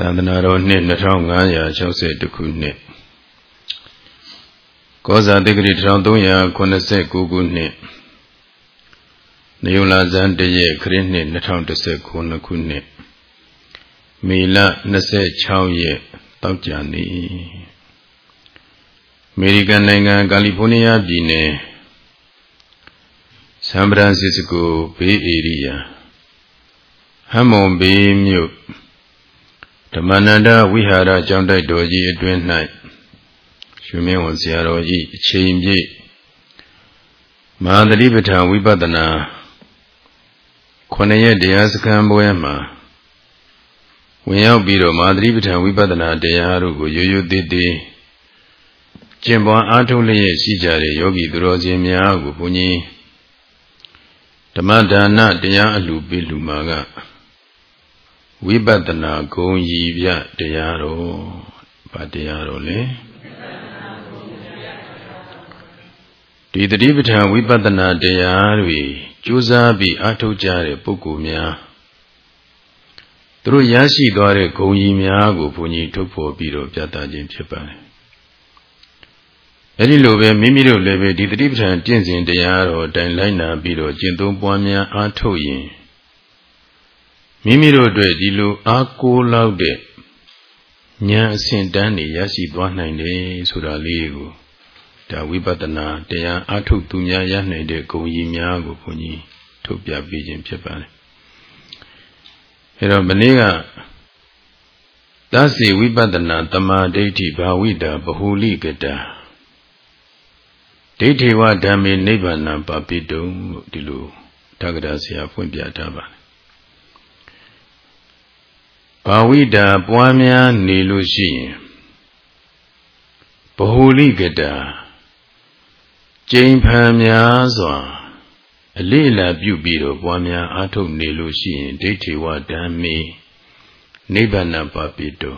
သာသနာတော်နှစ်2562ခုနှစ်ကောဇာတိဂရိ1389ခုနှစ်နေုလာဇန်တရက်ခရစ်နှစ်2019ခုနှစ်မေလ26ရက်တောက်ကြနေ့အမေရိကန်နိုင်ငံကယ်လီဖိုးနီးယားပြည်နယ်ဆန်ဖရန်စစ္စကိုဘေးဧရိယာဟမ်မွန်ဘေးမြို့ ဓမ္မနန္ဒဝိဟာရကျောင်းတိုက်တော်ကြီးအတွင်း၌ရှင်မင်းဝန်ဆရာတော်ဤအချိန်ပြည့်မဟာသတိပဋ္ဌာန်ဝိပဿနာခုနှစ်ရက်တရားစခန်းပွဲမှာဝင်ရောက်ပြီးတော့မဟာသတိပဋ္ဌာန်ဝိပဿနာတရားတို့ကိုရိုးရိုးသေးသေးကျင့်ပွားအားထုတ်လျက်ရှိကြတဲ့ယောဂီသူတော်စင်များကိုဘုန်းကြီးဓမ္မဒါနတရားအလှပေးလူမာက ဝိပဿနာဂုံရည်ပြတရားတော်ဗာတရားတော်လေဒီတတိပဋ္ဌာန်ဝိပဿနာတရားတွေကြိုးစားပြီးအထောက်ကြတဲ့ပုဂ္ဂိုလ်များသူတို့ရရှိသွားတဲ့ဂုံရည်များကိုဘုန်းကြီးထုတ်ဖော်ပြီးတော့ပြသခြင်းဖြစ်ပါတယ်အဲဒီလိုပဲမိမိတို့လည်းပဲဒီတတိပဋ္ဌာန်ကျင့်စဉ်တရားတော်အတိုင်းလိုက်နာပြီးတော့ကျင့်သုံးပွားများအားထုတ်ရင် မိမိတို့အတွက်ဒီလိုအားကိုးလောက်တဲ့ဉာဏ်အဆင့်တန်းနေရရှိသွားနိုင်တယ်ဆိုတာလေးကိုဒါဝိပဿနာတရားအထုတ်သူများရနိုင်တဲ့ဂုဏ်ကြီးများကိုဘုန်းကြီးထုတ်ပြပေးခြင်းဖြစ်ပါတယ်အဲတော့မနေ့ကသစီဝိပဿနာတမာဒိဋ္ဌိဘာဝိတာဘဟုလိကတာဒိဋ္ဌိဝဓမ္မေနိဗ္ဗာန်ပပိတုံလို့ဒီလိုတက္ကရာဆရာဖွင့်ပြထားပါတယ် ဘာဝိတာပွားများနေလို့ရှိရင်ဘ ਹੁ လိကတာကျိန်ဖန်များစွာအလေးလာပြုပြီးတော့ပွားများအားထုတ်နေလို့ရှိရင်ဒိဋ္ဌိဝဓမ္မေနိဗ္ဗာန်ပါပိတော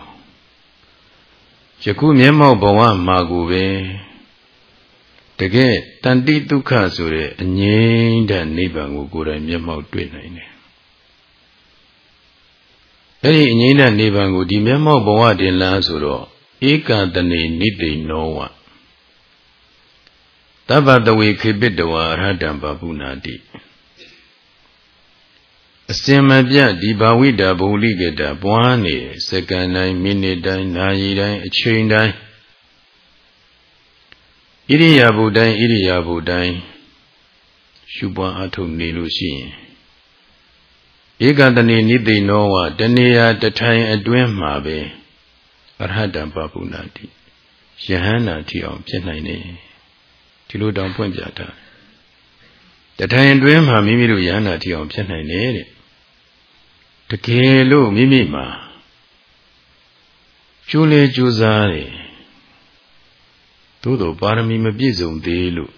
ယခုမျက်မှောက်ဘဝမှာကိုပဲတကယ်တန်တိဒုက္ခဆိုတဲ့အငြိမ့်တဲ့နိဗ္ဗာန်ကိုကိုယ်တိုင်မျက်မှောက်တွေ့နိုင်တယ် အဲ့ဒီအငြိမ့်တဲ့နိဗ္ဗာန်ကိုဒီမျက်မှောက်ဘဝတင်လားဆိုတော့ဧကတနေနိတိနောဝတဗ္ဗတဝေခေပိတဝါရဟတံပပုနာတိအစင်မပြတ်ဒီဘာဝိတာဘုလိကတာပွားနေစက္ကန့်တိုင်းမိနစ်တိုင်းနာရီတိုင်းအချိန်တိုင်းဣရိယာပုတိုင်းဣရိယာပုတိုင်းရှုပွားအထုတ်နေလို့ရှိရင် ဧကတနေနိသိနောဝတနေယတထိုင်အတွင်းမှာပဲအရဟတံပပုနာတိယဟန္တာထီအောင်ဖြစ်နိုင်တယ်ဒီလိုတောင်ဖွင့်ပြတာတထိုင်အတွင်းမှာမိမိတို့ယဟန္တာထီအောင်ဖြစ်နိုင်တယ်တဲ့တကယ်လို့မိမိမှာကျိုးလေကြိုးစားတယ်သို့တော့ပါရမီမပြည့်စုံသေးလို့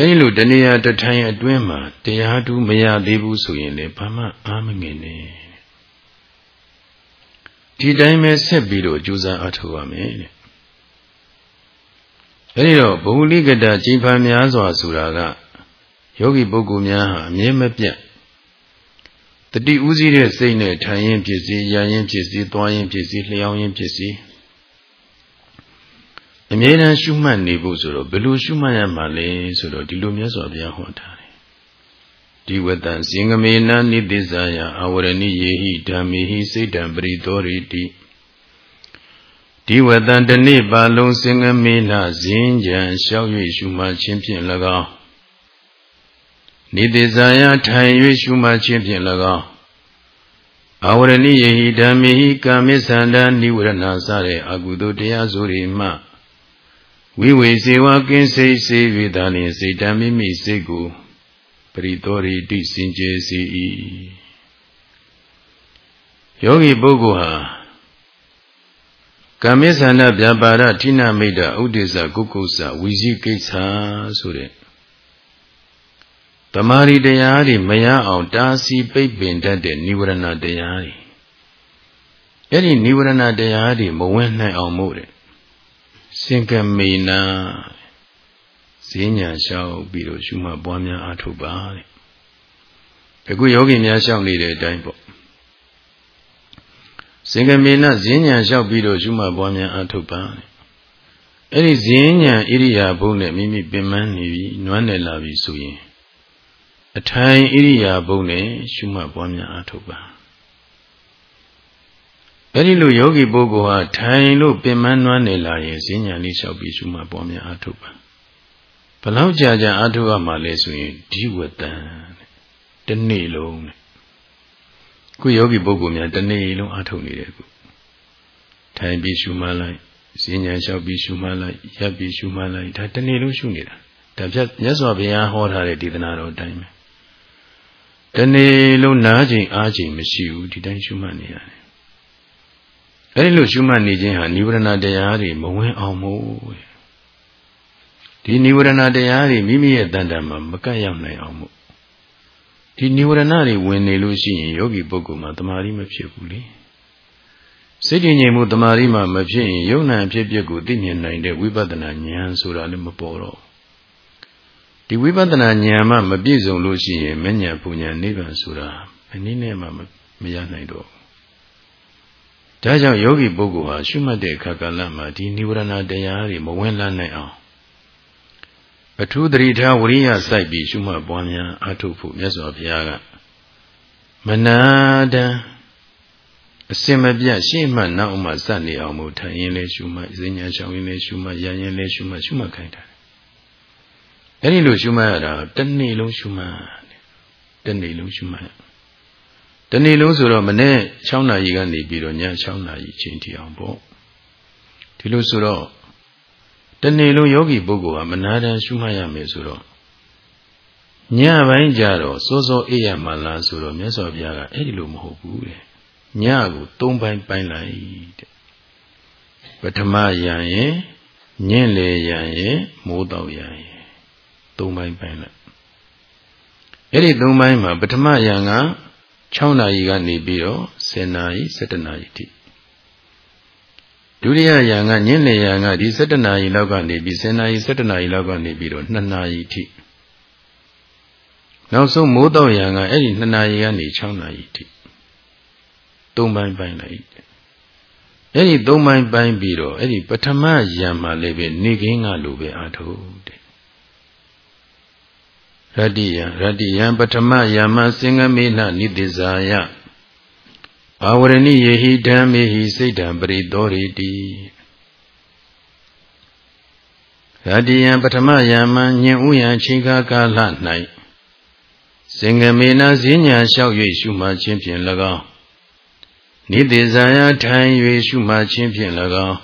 အဲဒီလိုတဏှာတထိုင်အတွင်းမှာတရားတူမရသေးဘူးဆိုရင်လည်းဘာမှအားမငင်နဲ့ဒီတိုင်းပဲဆက်ပြီးတော့ကြိုးစားအထောက်ရမယ်တဲ့အဲဒီတော့ဘုံလိကတကြည်ဖန်များစွာဆိုတာကယောဂီပုဂ္ဂိုလ်များဟာအမြဲမပြတ်တတိဥစည်းတဲ့စိတ်နဲ့ထိုင်ရင်ဖြစ်စီရရင်ဖြစ်စီသွားရင်ဖြစ်စီလျှောင်းရင်ဖြစ်စီ အမြဲတမ်းရှုမှတ်နေဖို့ဆိုတော့ဘယ်လိုရှုမှတ်ရမှာလဲဆိုတော့ဒီလိုမြတ်စွာဘုရားဟောထားတယ်ဒီဝတ္တဇင်္ဂမေနနိသစ္စာယအဝရဏိယေဟိဓမ္မေဟိစိတ်တံပရိသောရိတိဒီဝတ္တတနေ့ပါလုံးစင်္ဂမေနဇင်းကြံလျှောက်၍ရှုမှတ်ခြင်းဖြင့်၎င်းနိသစ္စာယထိုင်၍ရှုမှတ်ခြင်းဖြင့်၎င်းအဝရဏိယေဟိဓမ္မေဟိကာမိသန္တာနိဝရဏစတဲ့အကုသိုလ်တရားစုတွေမှ ဝိဝေစေဝကင်းစိတ်စေ၍သာလျှင်စိတ်တမိမိစိတ်ကိုပရိသောရိတိစင်ကြယ်စေ၏ယောဂီပုဂ္ဂိုလ်ဟာကာမိသန္တဗျာပါဒဌိနမိတ်တဥဒိစ္စကုက္ကုစ္စဝီစီကိစ္စဆိုတဲ့တမာရီတရားတွေမရအောင်တားဆီးပိတ်ပင်တတ်တဲ့និဝရဏတရားတွေအဲ့ဒီនិဝရဏတရားတွေမဝင်နိုင်အောင်မို့တဲ့ စင်ကမေနာဈဉ္ညာလျှောက်ပြီးတော့ရှုမှတ်ပွားများအားထုတ်ပါတဲ့အခုယောဂီများလျှောက်နေတဲ့အတိုင်းပေါ့စင်္ကမေနဈဉ္ဉံလျှောက်ပြီးတော့ရှုမှတ်ပွားများအထုတ်ပါအဲ့ဒီဈဉ္ဉံဣရိယာပုနဲ့မိမိပင်မနေပြီနွမ်းနယ်လာပြီဆိုရင် အထိုင်ဣရိယာပုနဲ့ရှုမှတ်ပွားများအထုတ်ပါ အဲ့ဒီလိုယောဂီပုဂ္ဂိုလ်ဟာထိုင်လို့ပင်မနွမ်းနေလာရင်ဈဉ္ဉံလေးလျှောက်ပြီးရှုမှတ်ပွားများအထုတ်ပါဘလောက်ကြာကြာအထုတ်ရမှလဲဆိုရင်ဒီဝတံတနေ့လုံးတဲ့ခုယောဂီပုဂ္ဂိုလ်များတနေ့လုံးအထုတ်နေတယ်ခုထိုင်ပြီးရှုမှတ်လိုက်ဈဉ္ဉံလျှောက်ပြီးရှုမှတ်လိုက်ရပ်ပြီးရှုမှတ်လိုက်ဒါတနေ့လုံးရှုနေတာဒါပြမြတ်စွာဘုရားဟောထားတဲ့ဒေသနာတော်အတိုင်းပဲတနေ့လုံးနားချိန်အားချိန်မရှိဘူးဒီတိုင်းရှုမှတ်နေရတယ် အဲဒီလိုရှုမှတ်နေခြင်းဟာနိဗ္ဗာန်တရားတွေမဝင်အောင်မို့ဒီနိဗ္ဗာန်တရားတွေမိမိရဲ့တန်တမှာမကတ်ရောက်နိုင်အောင်မို့ဒီနိဝရဏတွေဝင်နေလို့ရှိရင်ယောဂီပုဂ္ဂိုလ်မှာတမာရီမဖြစ်ဘူးလေစိတ်ငြိမ်မှုတမာရီမှမဖြစ်ရင်ယုံနာဖြစ်ဖြစ်ကိုသိမြင်နိုင်တဲ့ဝိပဿနာဉာဏ်ဆိုတာလည်းမပေါ်တော့ဒီဝိပဿနာဉာဏ်မှမပြည့်စုံလို့ရှိရင်မဉဏ်ပူဉဏ်နိဗ္ဗာန်ဆိုတာဘယ်နည်းနဲ့မှမရနိုင်တော့ ဒါကြောင့်ယောဂီပုဂ္ဂိုလ်ဟာရှုမှတ်တဲ့အခါကလမှာဒီနိဝရဏတရားတွေမဝင်လာနိုင်အောင်အထူးတတိထားဝရိယစိုက်ပြီးရှုမှတ်ပွားများအထုဖို့မြတ်စွာဘုရားကမနာတံအစင်မပြတ်ရှေ့မှနောက်မှစနေအောင်မို့ထိုင်ရင်လည်းရှုမှတ်ဈဉ္ညာရှောင်ရင်လည်းရှုမှတ်ရရင်လည်းရှုမှတ်ရှုမှတ်ခိုင်းတာအဲ့ဒီလိုရှုမှတ်ရတာတနေ့လုံးရှုမှတ်တနေ့လုံးရှုမှတ် တနေ့လုံးဆိုတော့မနေ့6နာရီကနေပြီးတော့ည6နာရီချိန်ထိအောင်ပေါ့ဒီလိုဆိုတော့တနေ့လုံးယောဂီပုဂ္ဂိုလ်ဟာမနာတမ်းရှုမှတ်ရမယ်ဆိုတော့ညပိုင်းကြတော့စိုးစိုးအေးရမှလားဆိုတော့မြတ်စွာဘုရားကအဲ့ဒီလိုမဟုတ်ဘူးတဲ့ညကို၃ပိုင်းပိုင်းလိုက်တဲ့ပထမယံရင်ညင့်လေယံရင်မိုးတော့ယံရင်၃ပိုင်းပိုင်းလိုက်အဲ့ဒီ၃ပိုင်းမှာပထမယံက 6နာရီကနေပြီးတော့10နာရီ17နာရီထိဒုတိယယံကညင်းနေယံကဒီ7နာရီလောက်ကနေပြီး10နာရီ7နာရီလောက်ကနေပြီးတော့2နာရီထိနောက်ဆုံးမိုးတော့ယံကအဲ့ဒီ2နာရီကနေ6နာရီထိသုံးပိုင်းပိုင်းလိုက်အဲ့ဒီသုံးပိုင်းပိုင်းပြီးတော့အဲ့ဒီပထမယံမှာလည်းပဲနေခင်းကလိုပဲအာထုတ်တဲ့ ရတ္တိယရတ္တိယပထမယံမှာစင်္ဂမေနနိတိဇာယဘာဝရဏိယေဟိဓမ္မေဟိစိတ်တံပရိသောရိတိရတ္တိယံပထမယံမံညင်ဥယံချိန်ခါကာလ၌စင်္ဂမေနဈဉ္ညာလျှောက်၍ရှုမှခြင်းဖြင့်၎င်းနိတိဇာယထိုင်၍ရှုမှခြင်းဖြင့်၎င်း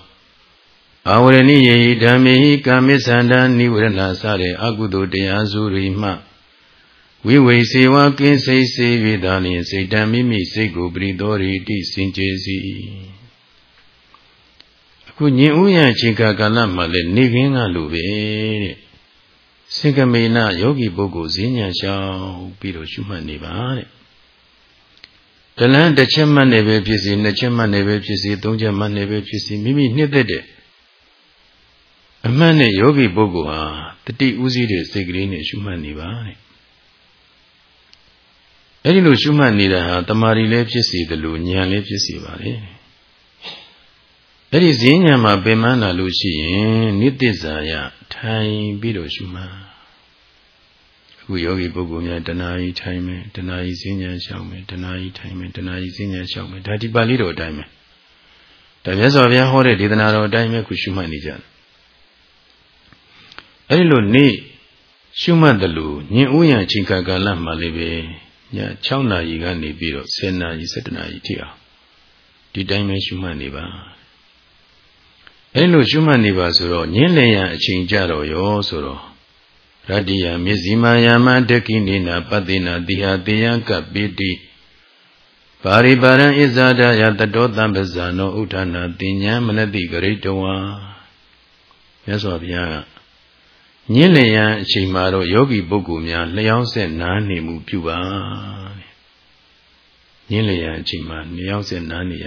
ဘာဝရဏိယေဟိဓမ္မေဟိကာမိသန္တာနိဝရဏစတဲ့အကုသိုလ်တရားစုရိမှဝိဝေစေဝကင်းစိတ်စေ၍သာလျှင်စိတ်တံမိမိစိတ်ကိုပရိသောရိတိစင်ကြယ်စီအခုညင်ဥယျာချိန်ကာလမှာလည်းနေခင်းကလိုပဲတဲ့စင်ကမေနယောဂီပုဂ္ဂိုလ်ဈဉ္ညာရှောင်ပြီးတော့ရှုမှတ်နေပါတဲ့တလန်းတစ်ချက်မှတ်နေပဲဖြစ်စီနှစ်ချက်မှတ်နေပဲဖြစ်စီသုံးချက်မှတ်နေပဲဖြစ်စီမိမိနှစ်သက်တဲ့ အမှန်နဲ့ယောဂီပုဂ္ဂိုလ်ဟာတတိဥစည်းတဲ့စိတ်ကလေးနဲ့ရှုမှတ်နေပါတဲ့အဲ့ဒီလိုရှုမှတ်နေတာဟာတမာရီလည်းဖြစ်စီတယ်လို့ဉာဏ်လည်းဖြစ်စီပါလေအဲ့ဒီဈဉ္ဉာဏ်မှာပင်မလာလို့ရှိရင်နိတ္တဇာယထိုင်ပြီးတော့ရှုမှတ်အခုယောဂီပုဂ္ဂိုလ်များတဏှာကြီးထိုင်မယ်တဏှာကြီးဈဉ္ဉာဏ်ရှောက်မယ်တဏှာကြီးထိုင်မယ်တဏှာကြီးဈဉ္ဉာဏ်ရှောက်မယ်ဒါဒီပါဠိတော်အတိုင်းပဲဒါမြတ်စွာဘုရားဟောတဲ့ဒေသနာတော်အတိုင်းပဲခုရှုမှတ်နေကြတယ် အဲ့ဒီလိုနေ့ရှုမှတ်တယ်လို့ညင်ဥယျာချိန်ကာလမှာလည်းပဲည6နာရီကနေပြီးတော့10နာရီ17နာရီထိအောင်ဒီတိုင်းပဲရှုမှတ်နေပါအဲလိုရှုမှတ်နေပါဆိုတော့ညင်းလည်ရန်အချိန်ကြတော့ရောဆိုတော့ရတ္တိယမျက်စိမာယာမတကိနိနာပတိနာတိဟာတေယံကပိတိပါရိပါရံဣဇာဒယတတောတံပဇာနောဥထာနာတင်ညာမနတိဂရိတဝါမြတ်စွာဘုရားက ညင်းလျံအချိန်မှာတော့ယောဂီပုဂ္ဂိုလ်များလျောင်းဆက်နားနေမှုပြုပါညင်းလျံအချိန်မှာလျောင်းဆက်နားနေရ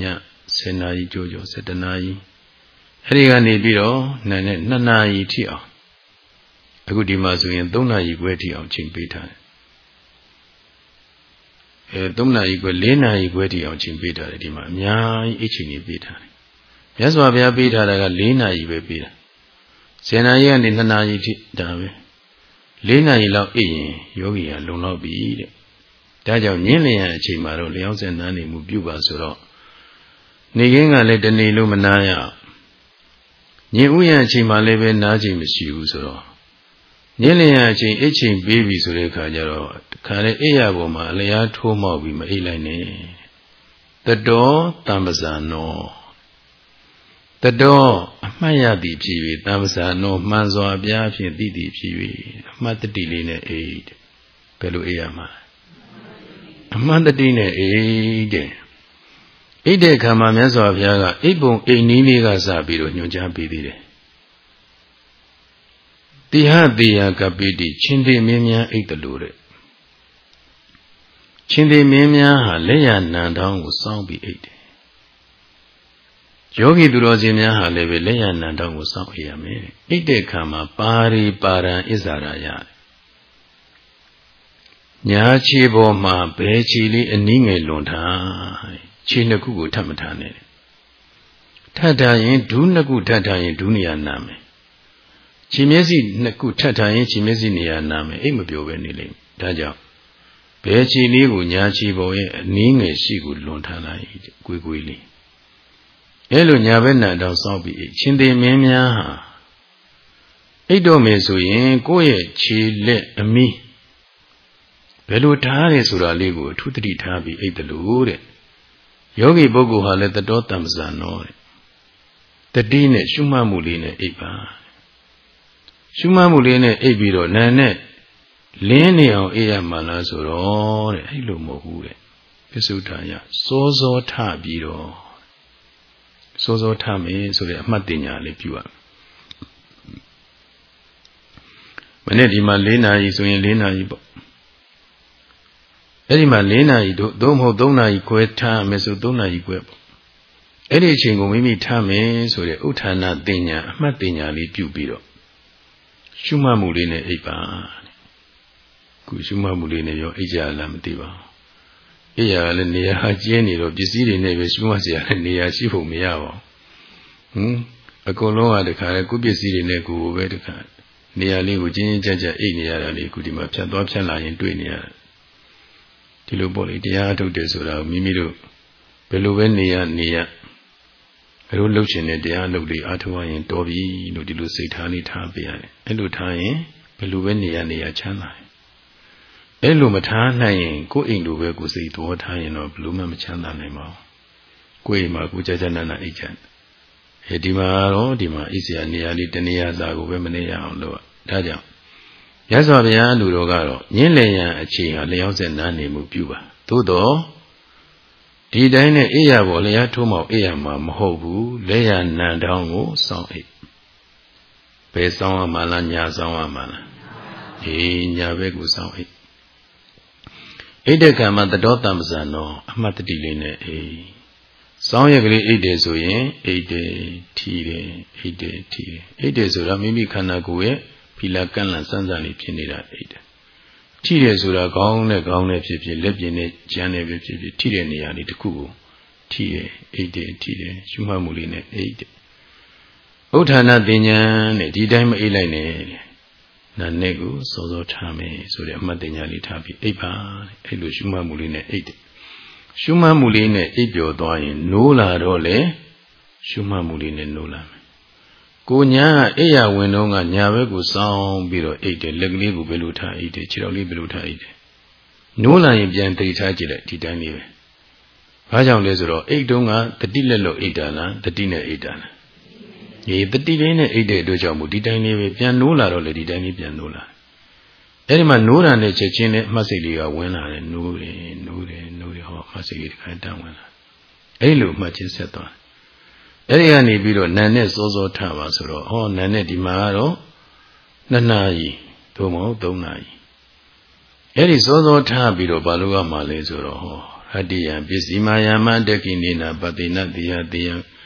ည7နာရီကြိုးကြိုး7နာရီအဲ့ဒီကနေပြီးတော့နာနဲ့2နာရီထိအောင်အခုဒီမှာဆိုရင်3နာရီခွဲထိအောင်ချိန်ပေးထားတယ်အဲ3နာရီခွဲ4နာရီခွဲတိအောင်ချိန်ပေးထားတယ်ဒီမှာအများကြီးအချိန်ကြီးပေးထားတယ်မြတ်စွာဘုရားပေးထားတာက4နာရီပဲပေးတာ 10နာရီကနေ2နာရီထိဒါပဲ4နာရီလောက်အိပ်ရင်ယောဂီကလုံလောက်ပြီတဲ့ဒါကြောင့်ညင်းလျင်အချိန်မှာတော့လျောင်းစင်နာနေမှုပြုပါဆိုတော့နေခင်းကလည်းတနေလို့မနာရညင်ဥယျာအချိန်မှလည်းပဲနားချိန်မရှိဘူးဆိုတော့ညင်လျာအချိန်အိတ်ချိန်ပေးပြီဆိုတဲ့အခါကျတော့ခါလေအိယာပေါ်မှာအလျားထိုးမောက်ပြီးမအိတ်လိုက်နဲ့တတော်တမ္ပဇာနော တတော်အမှတ်ရသည်ဖြစ်၍တမ္ပဇာနောမှန်စွာအပြားဖြင့်သိသည်ဖြစ်၍အမှတ်တတိလေးနဲ့အိတ်ဘယ်လိုအိယာမှာအမှန်တတိနဲ့အိတ်တဲ့အိတ်တဲ့ခါမှာမြတ်စွာဘုရားကအိတ်ပုံအိမ်နီးလေးကစပြီးတော့ညွှန်ကြားပေးသေးတယ်တိဟတေယကပိတိချင်းတိမင်းများအိတ်တလို့တဲ့ချင်းတိမင်းများဟာလက်ရနံတောင်းကိုစောင်းပြီးအိတ်တယ် ယောဂီသူတော်စင်များဟာလည်းပဲလက်ရနံတောင်းကိုစောင်းအိတ်ရမယ်အိတ်တဲ့ခါမှာပါရိပါရံဣဇာရရတယ်ညာခြေပေါ်မှာဘဲခြေလေးအနည်းငယ်လွန်ထားခြေနှစ်ခုကိုထပ်မထားနဲ့ထပ်ထားရင်ဒူးနှစ်ခုထပ်ထားရင်ဒူးနေရာနာမယ်ခြေမျက်စိနှစ်ခုထပ်ထားရင်ခြေမျက်စိနေရာနာမယ်အိတ်မပြောပဲနေလိမ့်မယ်ဒါကြောင့်ဘယ်ခြေလေးကိုညာခြေပေါ်ရဲ့အနည်းငယ်ရှိကိုလွန်ထားလိုက်ကွေးကွေးလေး အဲလိုညာဘက်နာတော့စောင့်ပြီးချင်းသေးမင်းများဟာအိတ်တော်မယ်ဆိုရင်ကိုယ့်ရဲ့ခြေလက်အမီးဘယ်လိုထားရဲဆိုတာလေးကိုအထူးသတိထားပြီးအိတ်တယ်လို့တဲ့ယောဂီပုဂ္ဂိုလ်ဟာလည်းတတော်တမ္ပဇာနောတဲ့တတိနဲ့ရှုမှတ်မှုလေးနဲ့အိပ်ပါရှုမှတ်မှုလေးနဲ့အိပ်ပြီးတော့နာနဲ့လင်းနေအောင်အိပ်ရမှလားဆိုတော့တဲ့အဲ့လိုမဟုတ်ဘူးတဲ့ပစ္စုထာယစောစောထပြီးတော့ စောစောထမယ်ဆိုတဲ့အမှတ်တင်ညာလေးပြုရမယ်မနေ့ဒီမှာ၄နာရီဆိုရင်၄နာရီပေါ့အဲ့ဒီမှာ၄နာရီတို့သို့မဟုတ်၃နာရီခွဲထားမယ်ဆို၃နာရီခွဲပေါ့အဲ့ဒီအချိန်ကိုမိမိထားမယ်ဆိုတဲ့ဥထာဏတင်ညာအမှတ်တင်ညာလေးပြုပြီးတော့ရှုမှတ်မှုလေးနဲ့အိပ်ပါခုရှုမှတ်မှုလေးနဲ့ရောအိပ်ကြလားမသိပါဘူး အိယာလည်းနေရာဟာကျင်းနေတော့ပစ္စည်းတွေနဲ့ပဲရှုမှတ်စရာနဲ့နေရာရှိဖို့မရပါဘူးဟင်အကုန်လုံးကတခါလေကိုပစ္စည်းတွေနဲ့ကိုယ်ပဲတခါနေရာလေးကိုကျင်းချင်းကြပ်ကြပ်အိတ်နေရတာလေးခုဒီမှာဖြတ်သွားဖြတ်လာရင်တွေ့နေရတာဒီလိုပေါ့လေတရားထုတ်တယ်ဆိုတာမိမိတို့ဘယ်လိုပဲနေရနေရဘယ်လိုလှုပ်ရှင်တဲ့တရားလှုပ်လေးအားထုတ်ရင်တော်ပြီလို့ဒီလိုစိတ်ထားလေးထားပေးရတယ်အဲ့လိုထားရင်ဘယ်လိုပဲနေရနေရချမ်းသာတယ် အဲ့လိုမထားနိုင်ရင်ကိုယ်အိမ်လိုပဲကိုယ်စိတ်သဘောထားရင်တော့ဘယ်လိုမှမချမ်းသာနိုင်ပါဘူးကိုယ်အိမ်မှာကိုယ်ကြကြနာနာအိတ်ချမ်းအဲဒီမှာတော့ဒီမှာအိစရာနေရာလေးတနေရာစာကိုပဲမနေရအောင်လို့ဒါကြောင့်ရသော်ဗျာလူတော်ကတော့ညင်းလည်ရန်အချိန်ဟာလျောင်းစက်နားနေမှုပြုပါသို့တော့ဒီတိုင်းနဲ့အိယာပေါ်လျားထိုးမောက်အိယာမှာမဟုတ်ဘူးလက်ရနံတောင်းကိုစောင်းအိဘယ်စောင်းရမှာလားညာစောင်းရမှာလားအေးညာဘက်ကိုစောင်းအိ အိတ်တဲ့ကံမှာတတော်တမ္ပဇာနောအမှတ်တတိလေးနဲ့အေးစောင်းရကလေးအိတ်တယ်ဆိုရင်အိတ်တယ်ထီတယ်အိတ်တယ်ထီတယ်အိတ်တယ်ဆိုတာမိမိခန္ဓာကိုယ်ရဲ့ဖီလာကန့်လန့်စမ်းစမ်းလေးဖြစ်နေတာအိတ်တယ်ထိတယ်ဆိုတာခေါင်းနဲ့ခေါင်းနဲ့ဖြစ်ဖြစ်လက်ပြင်နဲ့ကြမ်းနဲ့ဖြစ်ဖြစ်ထိတဲ့နေရာလေးတစ်ခုကိုထိတယ်အိတ်တယ်ထိတယ်ရှုမှတ်မှုလေးနဲ့အိတ်တယ်ဥဋ္ဌာဏတင်ညာနဲ့ဒီတိုင်းမအိတ်လိုက်နဲ့ နာနဲ့ကိုစောစောထားမယ်ဆိုတဲ့အမှတ်တင်ညာလေးထားပြီးအိတ်ပါအဲ့လိုရှုမှတ်မှုလေးနဲ့အိတ်တယ်ရှုမှတ်မှုလေးနဲ့အိပ်ပျော်သွားရင်နိုးလာတော့လေရှုမှတ်မှုလေးနဲ့နိုးလာမယ်ကိုညာအိယာဝင်တော့ကညာဘက်ကိုစောင်းပြီးတော့အိတ်တယ်လက်ကလေးကိုဘယ်လိုထားအိတ်တယ်ခြေတော်လေးဘယ်လိုထားအိတ်တယ်နိုးလာရင်ပြန်တိတ်ထားကြည့်လိုက်ဒီတိုင်းလေးပဲဘာကြောင့်လဲဆိုတော့အိတ်တုံးကတတိလက်လို့အိတ်တာလားတတိနဲ့အိတ်တာလား ဒီတတိလေးနဲ့အိတ်တဲ့အတွက်ကြောင့်မို့ဒီတိုင်းလေးပဲပြန်နိုးလာတော့လေဒီတိုင်းလေးပြန်နိုးလာအဲ့ဒီမှာနိုးတာနဲ့ချက်ချင်းနဲ့အမှတ်စိတ်လေးကဝင်လာတယ်နိုးတယ်နိုးတယ်နိုးတယ်ဟောအမှတ်စိတ်လေးတစ်ခါတန်းဝင်လာအဲ့လိုမှတ်ချင်းဆက်သွားအဲ့ဒီကနေပြီးတော့နာနဲ့စောစောထပါဆိုတော့ဟောနာနဲ့ဒီမှာကတော့နှစ်နာရီသို့မဟုတ်သုံးနာရီအဲ့ဒီစောစောထပြီးတော့ဘာလို့ကမှလဲဆိုတော့ဟောဟတ္တိယပစ္စည်းမာယမတကိနေနာပတိနတိယတေယဟ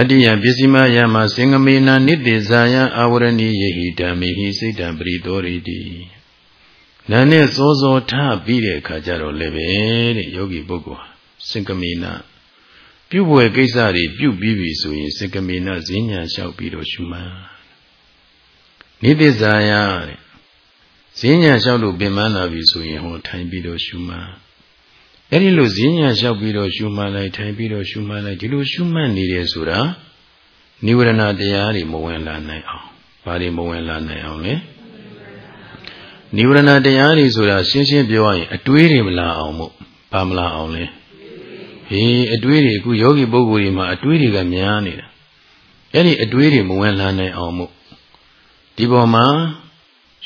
တ္တိယပစ္စည်းမာယမစင်္ဂမေနနိတေဇာယအာဝရဏိယေဟိဓမ္မေဟိစိတ်တံပရိသောရိတိဟနာနဲ့စောစောထားပြီးတဲ့အခါကျတော့လည်းပဲတဲ့ယောဂီပုဂ္ဂိုလ်ဟာစင်ကမေနပြုတ်ွယ်ကိစ္စတွေပြုတ်ပြီးပြီဆိုရင်စင်ကမေနဈဉ္ညာလျှောက်ပြီးတော့ရှုမှန်းနိတိဇာယတဲ့ဈဉ္ညာလျှောက်လို့ပင်မလာပြီဆိုရင်ဟောထိုင်ပြီးတော့ရှုမှန်း အဲ့ဒီလိုဈဉ္ညာလျှောက်ပြီးတော့ရှုမှန်းလိုက်ထိုင်ပြီးတော့ရှုမှန်းလိုက်ဒီလိုရှုမှန်းနေတယ်ဆိုတာနိဝရဏတရားတွေမဝင်လာနိုင်အောင်ဘာတွေမဝင်လာနိုင်အောင်လဲနိဝရဏတရားတွေဆိုတာရှင်းရှင်းပြောရရင်အတွေးတွေမလာအောင်မို့ဘာမလာအောင်လဲဟေးအတွေးတွေအခုယောဂီပုဂ္ဂိုလ်တွေမှာအတွေးတွေကများနေတာအဲ့ဒီအတွေးတွေမဝင်လာနိုင်အောင်မို့ဒီပေါ်မှာ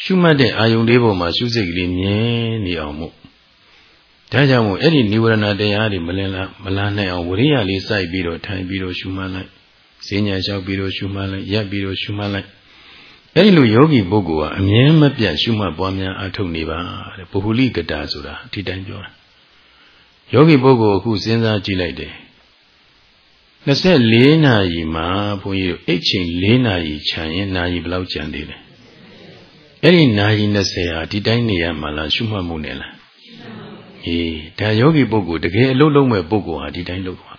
ရှုမှတ်တဲ့အာယုန်လေးပေါ်မှာရှုစိတ်ကလေးမြဲနေအောင်မို့ ဒါကြောင့်မို့အဲ့ဒီနိဝရဏတရားတွေမလင်လာမလာနိုင်အောင်ဝရိယလေးစိုက်ပြီးတော့ထိုင်ပြီးတော့ရှုမှတ်လိုက်ဈဉ္ညာလျှောက်ပြီးတော့ရှုမှတ်လိုက်ရပ်ပြီးတော့ရှုမှတ်လိုက်အဲဒီလိုယောဂီပုဂ္ဂိုလ်ကအမြဲမပြတ်ရှုမှတ်ပွားများအထုတ်နေပါတဲ့ပုဟုလိကတာဆိုတာဒီတိုင်းပြောတာယောဂီပုဂ္ဂိုလ်အခုစဉ်းစားကြည့်လိုက်တယ်24နာရီမှာဘုန်းကြီးတို့အိတ်ချိန်4နာရီခြံရင်နာရီဘယ်လောက်ကျန်သေးလဲအဲ့ဒီနာရီ20ဟာဒီတိုင်းနေရမှာလားရှုမှတ်မှုနဲ့လား အေးဒါယောဂီပုဂ္ဂိုလ်တကယ်အလုံးလုံးမဲ့ပုဂ္ဂိုလ်ဟာဒီတိုင်းလုပ်သွား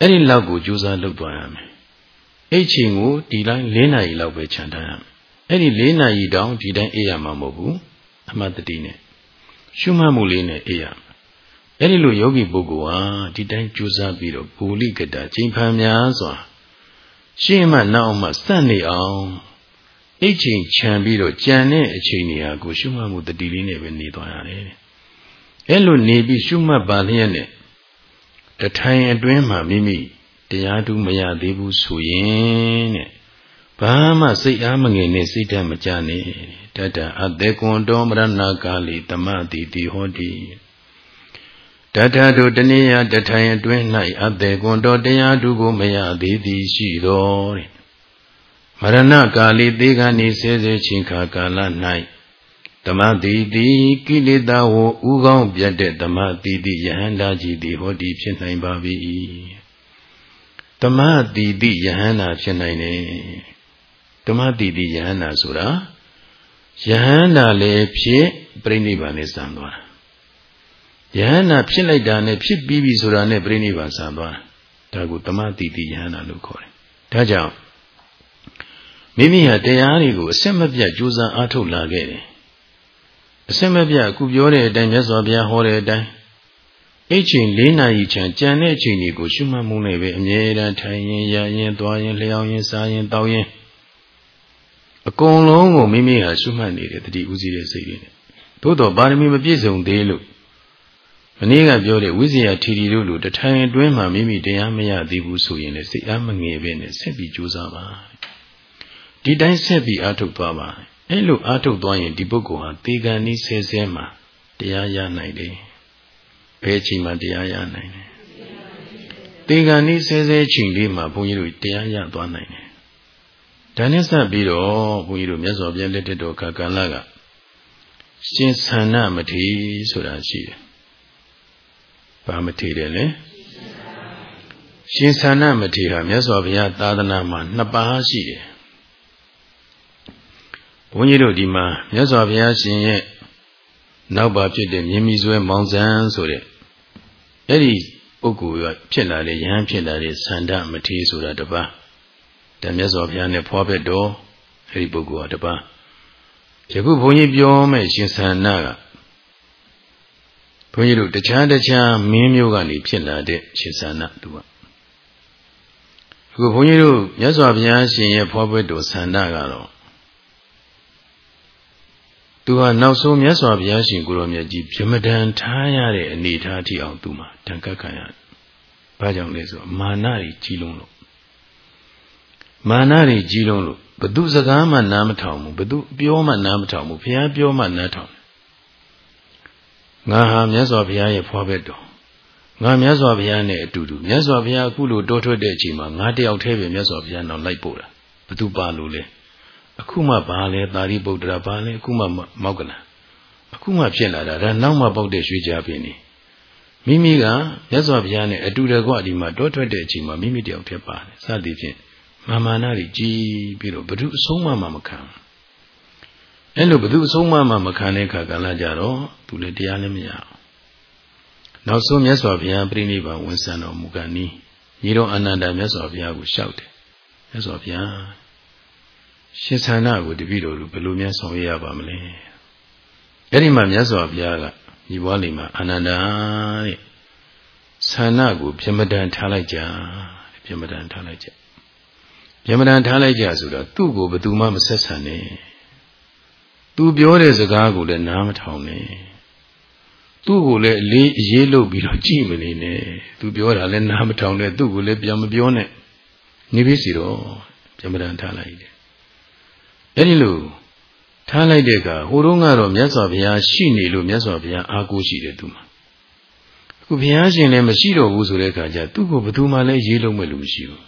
အဲ့ဒီလောက်ကိုကြိုးစားလုပ်သွားရမယ်အဲ့ချိန်ကိုဒီတိုင်း၄နာရီလောက်ပဲခြံထားရမယ်အဲ့ဒီ၄နာရီတောင်ဒီတိုင်းအေးရမှာမဟုတ်ဘူးအမှတ်တတိနဲ့ရှုမှတ်မှုလေးနဲ့အေးရမယ်အဲ့ဒီလိုယောဂီပုဂ္ဂိုလ်ဟာဒီတိုင်းကြိုးစားပြီးတော့ဘူလိကတာချိန်ဖန်များစွာရှင်းမှနောက်မှစက်နေအောင်အိတ်ချိန်ခြံပြီးတော့ကြံတဲ့အချိန်နေရာကိုရှုမှတ်မှုတတိလေးနဲ့ပဲနေသွားရတယ် အဲ့လိုနေပြီးရှုမှတ်ပါလျက်နဲ့တထိုင်အတွင်းမှာမိမိတရားတူမရသေးဘူးဆိုရင်တဲ့ဘာမှစိတ်အားမငယ်နဲ့စိတ်ဓာတ်မကြနဲ့တတအတေကွန်တော်မရဏကာလီတမတိတိဟောတိတတတို့တနည်းအားတထိုင်အတွင်း၌အတေကွန်တော်တရားတူကိုမရသေးသည်ရှိတော်တဲ့မရဏကာလီသေခဏီဆဲဆဲချင်းခါကာလ၌ တမတိတိကိလေသာဝဥကောင်းပြတ်တဲ့တမတိတိယဟန္တာကြီးသည်ဟောဒီဖြစ်နိုင်ပါ၏ဓမ္မတိတိယဟန္တာဖြစ်နိုင်တယ်ဓမ္မတိတိယဟန္တာဆိုတာယဟန္တာလည်းဖြစ်ပြိဋိဘံနဲ့စံသွားတာယဟန္တာဖြစ်လိုက်တာနဲ့ဖြစ်ပြီးပြီဆိုတာနဲ့ပြိဋိဘံစံသွားတာဒါကိုဓမ္မတိတိယဟန္တာလို့ခေါ်တယ်ဒါကြောင့်မိမိဟာတရားတွေကိုအစစ်မပြတ်ကြိုးစားအားထုတ်လာခဲ့တယ် အစစ်မပြတ်အခုပြောတဲ့အတိုင်းမြတ်စွာဘုရားဟောတဲ့အတိုင်းအဲ့ချိန်၄နာရီချမ်းကြံတဲ့အချိန်တွေကိုရှုမှတ်မှုနဲ့ပဲအမြဲတမ်းထိုင်ရင်ရရင်သွားရင်လျှောင်းရင်စားရင်တောင်းရင်အကုန်လုံးကိုမိမိဟာရှုမှတ်နေတဲ့တတိဥစည်းတဲ့စိတ်တွေနဲ့သို့တော့ပါရမီမပြည့်စုံသေးလို့မနေ့ကပြောတဲ့ဝိဇ္ဇာထီထီတို့လိုတထိုင်အတွင်းမှာမိမိတရားမရသေးဘူးဆိုရင်လည်းစိတ်အားမငယ်ပဲနဲ့ဆက်ပြီးကြိုးစားပါဒီတိုင်းဆက်ပြီးအားထုတ်သွားပါ အဲ့လိုအားထုတ်သွားရင်ဒီပုဂ္ဂိုလ်ဟာတေဂန်ဤဆဲဆဲမှာတရားရနိုင်တယ်ဘယ်ချိန်မှတရားရနိုင်လဲသင်္ကန်းဤဆဲဆဲချိန်လေးမှာဘုန်းကြီးတို့တရားရသွားနိုင်တယ်ဒါနဲ့ဆက်ပြီးတော့ဘုန်းကြီးတို့မြတ်စွာဘုရားလက်ထက်တော်ခါကာလကရှင်သန္နမထေဆိုတာရှိတယ်ဘာမထေတယ်လဲရှင်သန္နမထေဟာမြတ်စွာဘုရားသာသနာမှာနှစ်ပါးရှိတယ် ဘုန်းကြီးတို့ဒီမှာမြတ်စွာဘုရားရှင်ရဲ့နောက်ပါဖြစ်တဲ့မြင်းမီဆွဲမောင်ဆန်းဆိုတဲ့အဲ့ဒီပုဂ္ဂိုလ်ကဖြစ်လာတဲ့ယဟန်ဖြစ်လာတဲ့သန္ဓမထေဆိုတာတပါးတမြတ်စွာဘုရားနဲ့ဖွာဘက်တော်အဲ့ဒီပုဂ္ဂိုလ်ကတပါးယခုဘုန်းကြီးပြောမဲ့ရှင်သန္ဓကဘုန်းကြီးတို့တခြားတခြားမင်းမျိုးကနေဖြစ်လာတဲ့ရှင်သန္ဓသူကအခုဘုန်းကြီးတို့မြတ်စွာဘုရားရှင်ရဲ့ဖွာဘက်တော်သန္ဓကတော့ သူဟာနောက်ဆုံးမြတ်စွာဘုရားရှင်ကိုရောမြတ်ကြီးဗြမဒံထားရတဲ့အနေထားထိအောင်သူမှာတန်ကတ်ခံရတယ်။ဘာကြောင့်လဲဆိုတော့မာနတွေကြီးလုံးလို့မာနတွေကြီးလုံးလို့ဘသူစကားမှနားမထောင်ဘူးဘသူပြောမှနားမထောင်ဘူးဘုရားပြောမှနားထောင်ငါဟာမြတ်စွာဘုရားရဲ့ဖွားဘက်တော်ငါမြတ်စွာဘုရားနဲ့အတူတူမြတ်စွာဘုရားအခုလိုတိုးထွက်တဲ့အချိန်မှာငါတယောက်တည်းပဲမြတ်စွာဘုရားနောက်လိုက်ပို့တာဘသူပါလို့လဲ အခုမှဘာလဲသာရိပုတ္တရာဘာလဲအခုမှမောက်ကလန်အခုမှဖြစ်လာတာဒါနောက်မှပေါက်တဲ့ရွှေကြပင်နေမိမိကမြတ်စွာဘုရားနဲ့အတူတကွဒီမှာတောထွက်တဲ့အချိန်မှာမိမိတယောက်တည်းပါတယ်စသည်ဖြင့်မာမာနာတွေကြီးပြီးတော့ဘ ᱹ အဆုံးမှမခံအဲ့လိုဘသူအဆုံးမမှမခံတဲ့အခါကလည်းကြတော့သူလည်းတရားလည်းမရအောင်နောက်ဆုံးမြတ်စွာဘုရားပြိဋိဘံဝန်ဆံတော်မူကနီးညီတော်အနန္ဒမြတ်စွာဘုရားကိုလျှောက်တယ်မြတ်စွာဘုရား ရှင်သန္တာကိုတပည့်တော်တို့ဘယ်လိုများဆောင်ရွက်ရပါမလဲအဲ့ဒီမှာမြတ်စွာဘုရားကညီပွားလိမ္မာအနန္ဒတဲ့ဆန္ဒကိုပြမတန်ထားလိုက်ကြပြမတန်ထားလိုက်ကြပြမတန်ထားလိုက်ကြဆိုတော့သူ့ကိုဘယ်သူမှမဆက်ဆံနဲ့သူပြောတဲ့စကားကိုလည်းနားမထောင်နဲ့သူ့ကိုလည်းအလေးအရေးလုပ်ပြီးတော့ကြည့်မနေနဲ့သူပြောတာလည်းနားမထောင်နဲ့သူ့ကိုလည်းပြန်မပြောနဲ့နေပြီစီတော့ပြမတန်ထားလိုက်တယ် အဲ့ဒီလိုထားလိုက်တဲ့အခါဟိုတုန်းကတော့မြတ်စွာဘုရားရှိနေလို့မြတ်စွာဘုရားအားကိုးရှိတယ်သူမှာအခုဘုရားရှင်လည်းမရှိတော့ဘူးဆိုတဲ့အခါကျသူ့ကိုဘယ်သူမှလည်းရေးလုံးမဲ့လူမရှိဘူး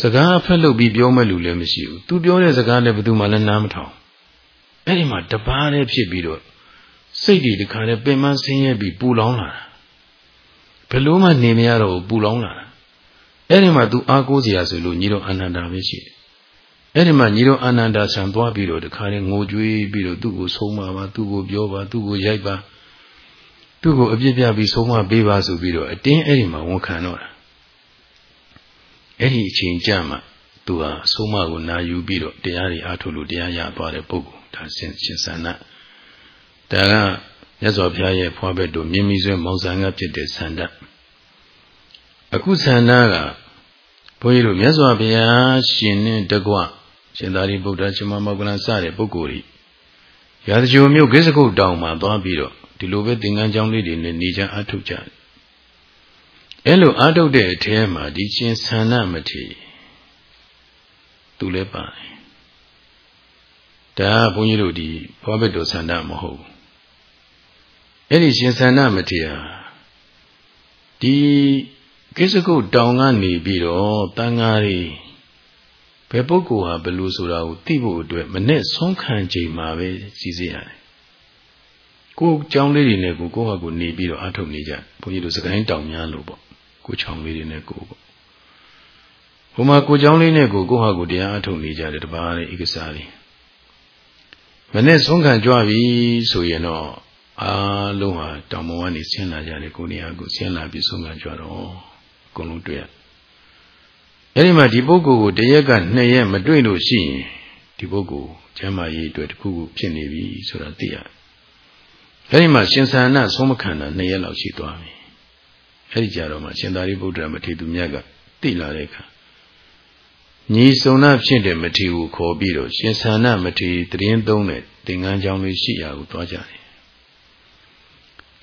စကားဖက်လုပ်ပြီးပြောမဲ့လူလည်းမရှိဘူးသူပြောတဲ့စကားလည်းဘယ်သူမှလည်းနားမထောင်အဲ့ဒီမှာတပားလေးဖြစ်ပြီးတော့စိတ်တွေတခါနဲ့ပင်မဆင်းရဲပြီးပူလောင်လာတာဘယ်လို့မှနေမရတော့ဘူးပူလောင်လာတာအဲ့ဒီမှာ तू အားကိုးစရာဆိုလို့ညီတော်အနန္ဒာပဲရှိတယ် အဲ့ဒီမှာညီတော်အာနန္ဒာဆံသွားပြီးတော့တခါလေးငိုကြွေးပြီးတော့သူ့ကိုဆုံးမပါသူ့ကိုပြောပါသူ့ကိုရိုက်ပါသူ့ကိုအပြစ်ပြပြီးဆုံးမပေးပါဆိုပြီးတော့အတင်းအဲ့ဒီမှာဝန်ခံတော့တာအဲ့ဒီအချိန်ကြမှာသူဟာဆုံးမကိုနာယူပြီးတော့တရားတွေအားထုတ်လို့တရားရသွားတဲ့ပုဂ္ဂိုလ်ဒါရှင်ရှင်သန္နဒါကမြတ်စွာဘုရားရဲ့ဖွားဘက်တို့မြင်းမီဆွဲမောင်ဆန်ကဖြစ်တဲ့ဆန္ဒအခုဆန္ဒကဘုန်းကြီးတို့မြတ်စွာဘုရားရှင်နဲ့တကွ ရှင်သာရိပုတ္တရာရှင်မမောကလန်စတဲ့ပုဂ္ဂိုလ်တွေရာဇဂိုမြို့ကိစ္စကုတ်တောင်မှာသွားပြီးတော့ဒီလိုပဲသင်္ကန်းကျောင်းလေးတွေနဲ့နေကြအထုတ်ကြတယ်အဲ့လိုအထုတ်တဲ့အထဲမှာဒီရှင်ဆန္ဒမထေသူလည်းပါတယ်ဒါဘုန်းကြီးတို့ဒီဘောဘက်တော်ဆန္ဒမဟုတ်ဘူးအဲ့ဒီရှင်ဆန္ဒမထေဟာဒီကိစ္စကုတ်တောင်ကနေပြီးတော့တန်ဃာတွေ ဘယ်ပုဂ္ဂိုလ်ဟာဘယ်လိုဆိုတာကိုသိဖို့အတွက်မနဲ့ဆုံးခံချိန်မှာပဲစီစဉ်ရတယ်ကိုယ်ချောင်းလေးတွေနဲ့ကိုကိုယ့်ဟာကိုနေပြီးတော့အထုတ်နေကြဘုန်းကြီးတို့စကိုင်းတောင်များလို့ပေါ့ကိုချောင်းလေးတွေနဲ့ကိုပေါ့ဟိုမှာကိုချောင်းလေးနဲ့ကိုကိုယ့်ဟာကိုတရားအထုတ်နေကြတယ်တပါးလေးဧကစားလေးမနဲ့ဆုံးခံကြွပြီဆိုရင်တော့အားလုံးဟာတောင်ပေါ်ကနေဆင်းလာကြတယ်ကိုနေရာကိုဆင်းလာပြီးဆုံးခံကြွတော့အကုန်လုံးတွေ့ရတယ် အဲ့ဒီမှာဒီပုဂ္ဂိုလ်ကိုတရက်ကနှစ်ရက်မတွေ့လို့ရှိရင်ဒီပုဂ္ဂိုလ်ကျမ်းမာရေးအတွက်တခုခုဖြစ်နေပြီဆိုတာသိရအဲ့ဒီမှာရှင်သာနာသုံးမခံတာနှစ်ရက်လောက်ရှိသွားပြီအဲ့ဒီကြတော့မှရှင်သာရိပုတ္တရာမထေရသူမြတ်ကသိလာတဲ့အခါညီစုံနာဖြစ်တဲ့မထေရကိုခေါ်ပြီးတော့ရှင်သာနာမထေရတရင်သုံးတဲ့သင်္ကန်းကြောင်းလေးရှိရာကိုသွားကြတယ်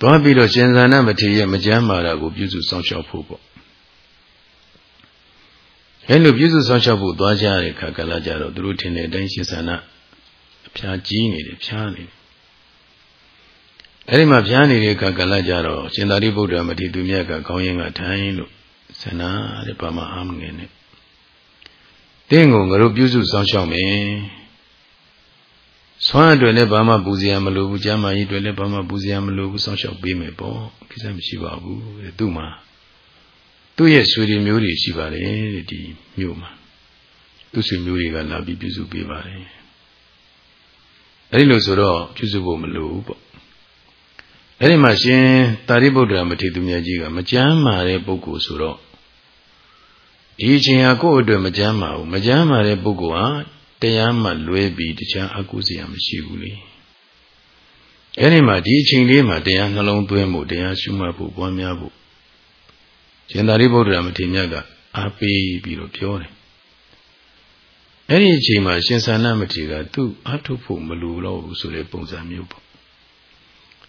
သွားပြီးတော့ရှင်သာနာမထေရရဲ့မကြမ်းမာတာကိုပြုစုစောင့်ရှောက်ဖို့ပေါ့ အဲလိုပြည့်စုံဆောင်ရှောက်ဖို့သွားကြတဲ့ခါကလာကြတော့သူတို့ထင်တဲ့အတိုင်းရှင်ဆန္ဒအဖျားကြီးနေတယ်ဖျားနေတယ်အဲဒီမှာဖျားနေတဲ့ခါကလာကြတော့ရှင်သာရိပုတ္တရာမထေရသူမြတ်ကခေါင်းရင်းကထိုင်လို့ဆန္ဒတဲ့ဘာမှအားမငယ်နဲ့တင်းကိုငါတို့ပြုစုဆောင်ရှောက်မယ်ဆွမ်းအတွက်လည်းဘာမှပူဇော်မလိုဘူးကျမ်းမာရေးအတွက်လည်းဘာမှပူဇော်မလိုဘူးဆောင်ရှောက်ပေးမယ်ပေါ့ကိစ္စမရှိပါဘူးတဲ့သူ့မှာ သူ့ရဲ့ဆွေတွေမျိုးတွေရှိပါတယ်တဲ့ဒီမြို့မှာသူ့ဆွေမျိုးတွေကလာပြီးပြုစုပေးပါတယ်အဲဒီလိုဆိုတော့ပြုစုဖို့မလိုဘူးပေါ့အဲဒီမှာရှင်တာရိပုတ္တရာမထေရသူမြတ်ကြီးကမကြမ်းမာတဲ့ပုဂ္ဂိုလ်ဆိုတော့ဒီအချိန်ဟာကိုယ့်အတွက်မကြမ်းမာဘူးမကြမ်းမာတဲ့ပုဂ္ဂိုလ်ဟာတရားမှလွဲပြီးတခြားအကုစရာမရှိဘူးလေအဲဒီမှာဒီအချိန်လေးမှာတရားနှလုံးသွင်းဖို့တရားရှုမှတ်ဖို့ပွားများဖို့ ရှင်သာရိပုတ္တရာမထေရမြတ်ကအားပေးပြီးတော့ပြောတယ်အဲ့ဒီအချိန်မှာရှင်သာနာမထေရကသူ့အားထုတ်ဖို့မလိုတော့ဘူးဆိုတဲ့ပုံစံမျိုးပေါ့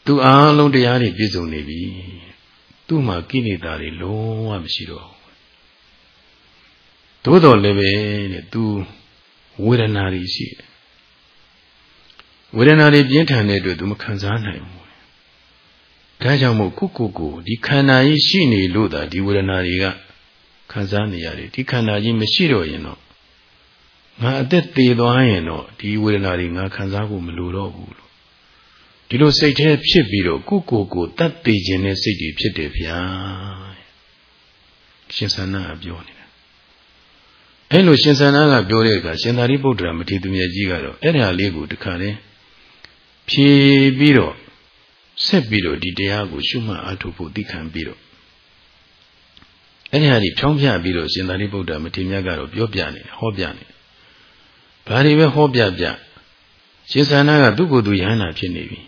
သူအားလုံးတရားတွေပြည့်စုံနေပြီသူ့မှာကိလေသာတွေလုံးဝမရှိတော့သို့တော်လည်းပဲတဲ့သူဝေဒနာတွေရှိတယ်ဝေဒနာတွေပြင်းထန်တဲ့အတွက်သူမခံစားနိုင်ဘူး ဒါကြောင့်မို့ကိုကိုကိုဒီခန္ဓာကြီးရှိနေလို့သာဒီဝေဒနာတွေကခံစားနေရတယ်ဒီခန္ဓာကြီးမရှိတော့ရင်တော့ငါအသက်သေးသွားရင်တော့ဒီဝေဒနာတွေငါခံစားဖို့မလိုတော့ဘူးလို့ဒီလိုစိတ်แท้ဖြစ်ပြီးတော့ကိုကိုကိုတတ်သိခြင်းနဲ့စိတ်တွေဖြစ်တယ်ဗျာရှင်သန္နာပြောနေတာအဲလိုရှင်သန္တာကပြောတဲ့အခါရှင်သာရိပုတ္တရာမထေရသူမြတ်ကြီးကတော့အဲ့ဒါလေးကိုတခါလဲဖြေပြီးတော့ ဆက်ပြီးတော့ဒီတရားကိုရှုမှတ်အားထုတ်ဖို့သိခံပြီးတော့အဲ့ဒီဟာဒီဖြောင်းပြပြီးတော့ရှင်သာရိပုတ္တရာမထေရမြတ်ကတော့ပြောပြနေဟောပြနေဘာတွေပဲဟောပြပြရှင်သန္တာကသူ့ကိုယ်သူယဟန္တာဖြစ်နေပြီ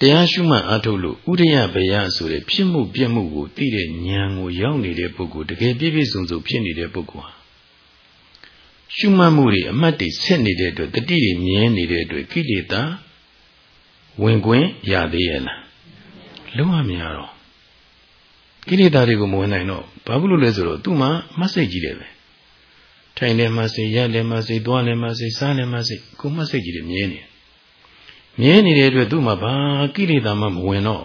တရားရှုမှတ်အားထုတ်လို့ဥရိယဘယဆိုတဲ့ဖြစ်မှုပြက်မှုကိုသိတဲ့ဉာဏ်ကိုရောက်နေတဲ့ပုဂ္ဂိုလ်တကယ်ပြည့်ပြည့်စုံစုံဖြစ်နေတဲ့ပုဂ္ဂိုလ်ဟာရှုမှတ်မှုတွေအမှတ်တွေဆက်နေတဲ့အတွက်တတိတွေမြဲနေတဲ့အတွက်ကိလေသာ ဝင်ခွင့်ရသေးရဲ့လားလုံးဝမရတော့ကိလေသာတွေကိုမဝင်နိုင်တော့ဘာဖြစ်လို့လဲဆိုတော့သူ့မှာမစိတ်ကြီးတယ်ပဲထိုင်တယ်မစိတ်ရတယ်မစိတ်သွားတယ်မစိတ်စားတယ်မစိတ်ကိုမစိတ်ကြီးတယ်မြဲနေတယ်မြဲနေတဲ့အတွက်သူ့မှာဘာကိလေသာမှမဝင်တော့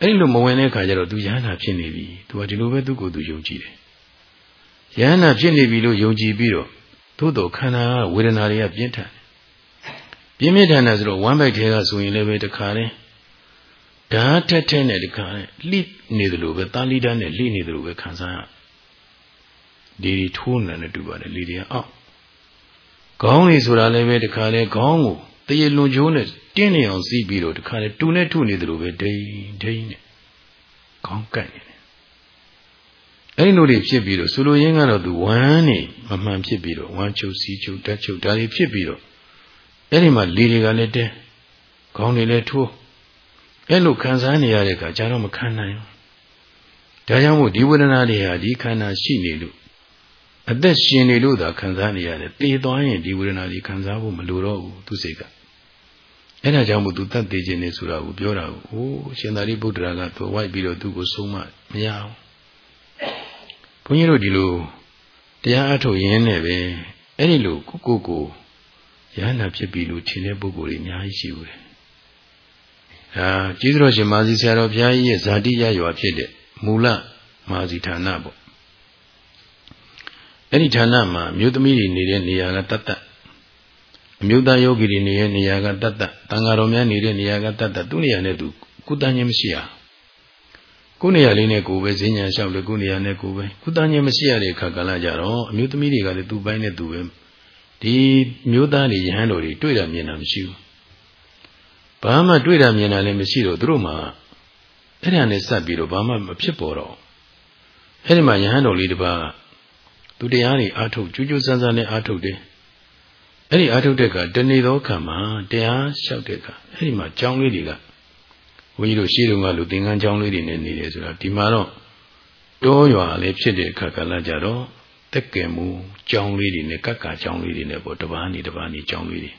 အဲ့လိုမဝင်တဲ့အခါကျတော့သူယန္တာဖြစ်နေပြီသူကဒီလိုပဲသူ့ကိုယ်သူယုံကြည်တယ်ယန္တာဖြစ်နေပြီလို့ယုံကြည်ပြီးတော့သို့တော်ခန္ဓာကဝေဒနာတွေကပြင်းထန် ပြင်းပြထန်တယ်ဆိုတော့ဝမ်းပိုက်ထဲကဆိုရင်လည်းပဲတခါလဲဓာတ်ထက်ထက်နဲ့တခါလဲလှိနေတယ်လို့ပဲတာလီဓာတ်နဲ့လှိနေတယ်လို့ပဲခံစားရဒီထိုးနေတယ်တူပါတယ်လေတွေကအောက်ခေါင်းလေးဆိုတာလည်းပဲတခါလဲခေါင်းကိုတရေလွန်ကျိုးနဲ့တင်းနေအောင်စီးပြီးတော့တခါလေတူနဲ့ထုနေသလိုပဲဒိန်ဒိန်နဲ့ခေါင်းကပ်နေတယ်အဲ့ဒီလိုတွေဖြစ်ပြီးတော့ဆိုလိုရင်းကတော့သူဝမ်းနေမမှန်ဖြစ်ပြီးတော့ဝမ်းချုပ်စီးချုပ်တက်ချုပ်ဒါတွေဖြစ်ပြီးတော့ အဲ့ဒီမှာလေတွေကလည်းတဲခေါင်းတွေလည်းထိုးအဲ့လိုခံစားနေရတဲ့အခါကျတော့မခံနိုင်ဘူးဒါကြောင့်မို့ဒီဝေဒနာတွေဟာဒီခန္ဓာရှိနေလို့အသက်ရှင်နေလို့သာခံစားနေရတယ်။သေသွားရင်ဒီဝေဒနာတွေခံစားဖို့မလိုတော့ဘူးသူစိတ်ကအဲ့ဒါကြောင့်မို့သူတတ်သေးခြင်းနဲ့ဆိုတာကိုပြောတာကိုဟိုရှင်သာရိပုတ္တရာကသူဝိုက်ပြီးတော့သူ့ကိုဆုံးမမရအောင်ဘုန်းကြီးတို့ဒီလိုတရားအထုတ်ရင်းနဲ့ပဲအဲ့ဒီလိုကိုကိုကို ရဟန္တာဖြစ်ပြီလို့ထင်တဲ့ပုဂ္ဂိုလ်တွေအများကြီးရှိဦးတယ်ဒါကျေးဇူးတော်ရှင်မာဇီဆရာတော်ဘုရားကြီးရဲ့ဇာတိရရွာဖြစ်တဲ့မူလမာဇီဌာနပေါ့အဲ့ဒီဌာနမှာမြို့သမီးတွေနေတဲ့နေရာကတတ်တတ်အမျိုးသားယောဂီတွေနေတဲ့နေရာကတတ်တတ်တန်ဃာတော်များနေတဲ့နေရာကတတ်တတ်သူ့နေရာနဲ့သူကုသခြင်းမရှိရကိုယ်နေရာလေးနဲ့ကိုယ်ပဲဈဉ္ညာလျှောက်လေကိုယ်နေရာနဲ့ကိုယ်ပဲကုသခြင်းမရှိရတဲ့အခါကလည်းကြတော့အမျိုးသမီးတွေကလည်းသူ့ပိုင်းနဲ့သူပဲ ဒီမျိုးသားတွေယဟန်တော်တွေတွေ့တာမြင်တာမရှိဘူးဘာမှတွေ့တာမြင်တာလည်းမရှိတော့သူတို့မှအဲ့ဒါနဲ့စပ်ပြီးတော့ဘာမှမဖြစ်ပေါ်တော့အဲ့ဒီမှာယဟန်တော်လေးတစ်ပါးသူတရားတွေအာထုတ်ကျူးကျူးဆန်းဆန်းနဲ့အာထုတ်တယ်အဲ့ဒီအာထုတ်တဲ့ကတဏီသောခံမှာတရားလျှောက်တဲ့ကအဲ့ဒီမှာကြောင်းလေးတွေကဘုန်းကြီးတို့ရှေးတုန်းကလူသင်္ကန်းကြောင်းလေးတွေနဲ့နေတယ်ဆိုတာဒီမှာတော့တောရွာလည်းဖြစ်တဲ့အခါကလည်းကြတော့ တက်ကယ်မူကြောင်းလေးတွေနဲ့ကက်ကကြောင်းလေးတွေနဲ့ပေါ့တပားနေတပားနေကြောင်းလေးတွေ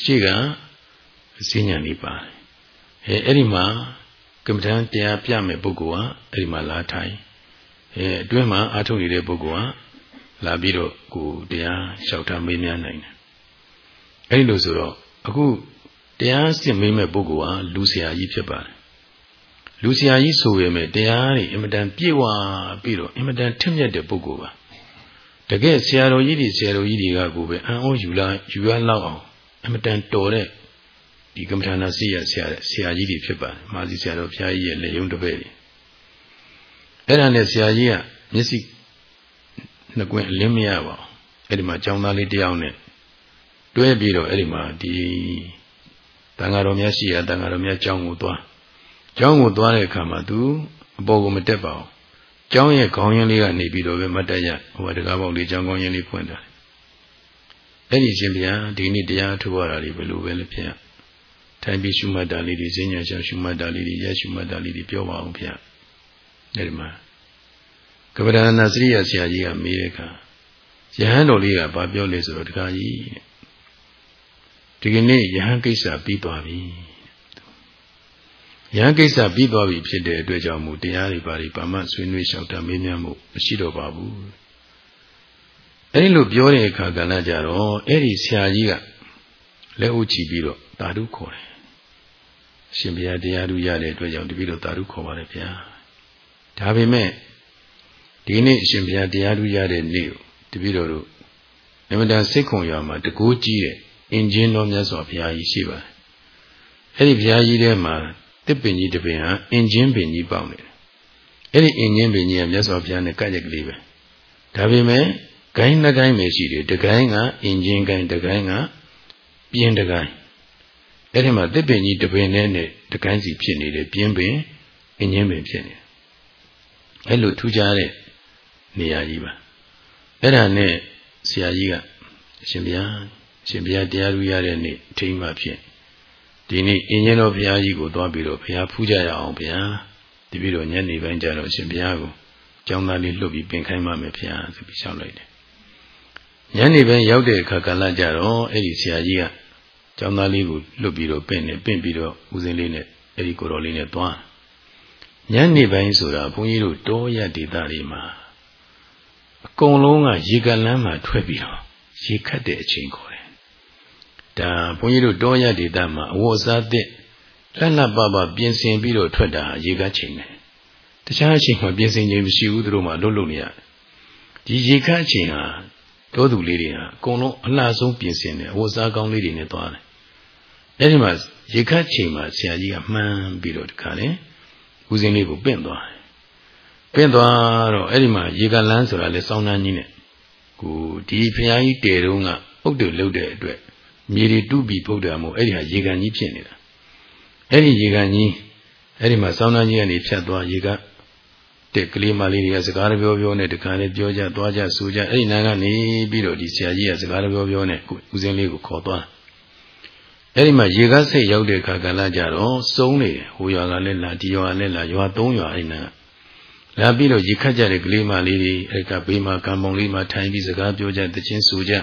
ရှေ့ကအစဉာဏ်လေးပါတယ်အဲအဲ့ဒီမှာကမ္မဋ္ဌာန်းတရားပြမဲ့ပုဂ္ဂိုလ်ကအဲ့ဒီမှာလာထိုင်အဲအတွင်းမှာအာထုတ်နေတဲ့ပုဂ္ဂိုလ်ကလာပြီးတော့ကိုတရားလျှောက်ထားမေးမြန်းနိုင်တယ်အဲဒီလိုဆိုတော့အခုတရားစစ်မေးမဲ့ပုဂ္ဂိုလ်ဟာလူဆရာကြီးဖြစ်ပါတယ်လူဆရာကြီးဆိုရမယ်တရားတွေအင်မတန်ပြည့်ဝပြီးတော့အင်မတန်ထက်မြက်တဲ့ပုဂ္ဂိုလ်ပါ တကယ်ဆရာတော်ကြီးတွေဆရာတော်ကြီးတွေကကိုပဲအံ့ဩယူလာယူရလောက်အောင်အင်မတန်တော်တဲ့ဒီကမ္မထာနာစီရဆရာဆရာကြီးတွေဖြစ်ပါတယ်မာစီဆရာတော်ဘုရားကြီးရဲ့လက်ယုံတစ်ပည့်တွေအဲ့ဒါနဲ့ဆရာကြီးကမျက်စိနှစ်ကွင်းအလင်းမရပါဘူးအဲ့ဒီမှာကျောင်းသားလေးတယောက်နဲ့တွဲပြီးတော့အဲ့ဒီမှာဒီတန်ဃာတော်များရှိရတန်ဃာတော်များကျောင်းကိုသွားကျောင်းကိုသွားတဲ့အခါမှာသူအပေါ်ကိုမတက်ပါဘူး ကျောင်းရဲ့ခေါင်းရင်းလေးကနေပြီးတော့ပဲမတက်ရဟိုတကားပေါက်လေးကျောင်းခေါင်းရင်းလေးဖွင့်တာအဲ့ဒီရှင်ဗျာဒီနေ့တရားထုတ်ရတာတွေဘယ်လိုပဲလဲဖေ။ထိုင်ပြီးရှုမှတ်တာလေးတွေဈဉ္ညာရှောင်ရှုမှတ်တာလေးတွေရရှုမှတ်တာလေးတွေပြောပါအောင်ဖေ။အဲ့ဒီမှာကပ္ပဒါနာစရိယဆရာကြီးကမေးတဲ့အခါယဟန်တော်လေးကဘာပြောလဲဆိုတော့တခါကြီးဒီကနေ့ယဟန်ကိစ္စပြီးသွားပြီ ယဟန်ကိစ္စပြီးသွားပြီဖြစ်တဲ့အတွက်ကြောင့်မို့တရားတွေဘာတွေဘာမှဆွေးနွေးလျှောက်တာမေးမြန်းမှုမရှိတော့ပါဘူးအဲဒီလိုပြောတဲ့အခါကလည်းကြတော့အဲ့ဒီဆရာကြီးကလက်ဥချီပြီးတော့တာဓုခေါ်တယ်ရှင်ဘုရားတရားဓုရတဲ့အတွက်ကြောင့်တပည့်တော်တာဓုခေါ်ပါတယ်ဗျာဒါပေမဲ့ဒီနေ့အရှင်ဘုရားတရားဓုရတဲ့နေ့ကိုတပည့်တော်တို့အမြဲတမ်းစိတ်ခုံရမှာတကူကြီးတဲ့အင်ဂျင်တော်မြတ်စွာဘုရားကြီးရှိပါတယ်။အဲ့ဒီဘုရားကြီးထဲမှာ တစ်ပင်ကြီးတစ်ပင်ဟာအင်ဂျင်ပင်ကြီးပေါက်နေတယ်။အဲ့ဒီအင်းချင်းပင်ကြီးကမြတ်စွာဘုရားနဲ့ကကြက်ကလေးပဲဒါပေမဲ့ဂိုင်းနှစ်ဂိုင်းပဲရှိတယ်တဂိုင်းကအင်းချင်းဂိုင်းတဂိုင်းကပြင်းတဂိုင်းအဲ့ဒီမှာတစ်ပင်ကြီးတပင်နဲ့နဲ့တဂိုင်းစီဖြစ်နေတယ်ပြင်းပင်အင်းချင်းပင်ဖြစ်နေအဲ့လိုထူးခြားတဲ့နေရာကြီးပါအဲ့ဒါနဲ့ဆရာကြီးကအရှင်ဘုရားအရှင်ဘုရားတရားလူရတဲ့နေ့အထိမ်းမှဖြစ် ဒီနေ့အင်းကျင်းတော်ဘုရားကြီးကိုသွားပြီးတော့ဘုရားဖူးကြရအောင်ဘုရားဒီပြီးတော့ညနေပိုင်းကျတော့အရှင်ဘုရားကိုကျောင်းသားလေးလွတ်ပြီးပင်ခိုင်းမှမယ်ဘုရားဆိုပြီးရှောက်လိုက်တယ်ညနေပိုင်းရောက်တဲ့အခါကလည်းကြတော့အဲ့ဒီဆရာကြီးကကျောင်းသားလေးကိုလွတ်ပြီးတော့ပင့်နေပင့်ပြီးတော့ဦးစင်းလေးနဲ့အဲ့ဒီကိုတော်လေးနဲ့သွားညနေပိုင်းဆိုတာဘုန်းကြီးတို့တောရဒေသတွေမှာအကုန်လုံးကရေကလန်းမှာထွက်ပြီးတော့ရေခတ်တဲ့အချိန်ခေါ်တယ် ဒါဘုန်းကြီးတို့တောရဒေသမှာအဝတ်အစားသစ်လက်လက်ပပပြင်ဆင်ပြီးတော့ထွက်တာရေကချိန်တယ်တခြားအချိန်မှာပြင်ဆင်ခြင်းမရှိဘူးသူတို့မှလွတ်လွတ်နေရတယ်ဒီရေခတ်အချိန်ဟာတောသူလေးတွေဟာအကုန်လုံးအလှဆုံးပြင်ဆင်တယ်အဝတ်အစားကောင်းလေးတွေနဲ့သွားတယ်အဲဒီမှာရေခတ်ချိန်မှာဆရာကြီးကမှန်းပြီးတော့တခါလေဦးစင်းလေးကိုပင့်သွားတယ်ပင့်သွားတော့အဲ့ဒီမှာရေကလန်းဆိုတာလေစောင်းနှန်းကြီးနဲ့ကိုဒီဖရာကြီးတဲတုံးကအုတ်တုလုတ်တဲ့အတွက် မြေတွေတူးပြီးပုတ်တယ်မို့အဲ့ဒီဟာရေကန်ကြီးဖြစ်နေတာအဲ့ဒီရေကန်ကြီးအဲ့ဒီမှာစောင်းနှန်းကြီးကနေဖြတ်သွားရေကတဲ့ကလေးမလေးတွေကစကားပြောပြောနဲ့တခါလေးပြောကြသွားကြဆိုကြအဲ့ဒီနာကနေပြီးတော့ဒီဆရာကြီးကစကားပြောပြောနဲ့ဦးစင်းလေးကိုခေါ်သွားအဲ့ဒီမှာရေကားစိတ်ရောက်တဲ့အခါကလည်းကြတော့စုံးနေတယ်ဟိုရွာကလည်းလာဒီရွာကလည်းလာရွာ၃ရွာအဲ့နာလာပြီးတော့ရေခတ်ကြတဲ့ကလေးမလေးတွေအဲ့ကဘေးမှာကံပုံလေးမှာထိုင်ပြီးစကားပြောကြတချင်းဆိုကြ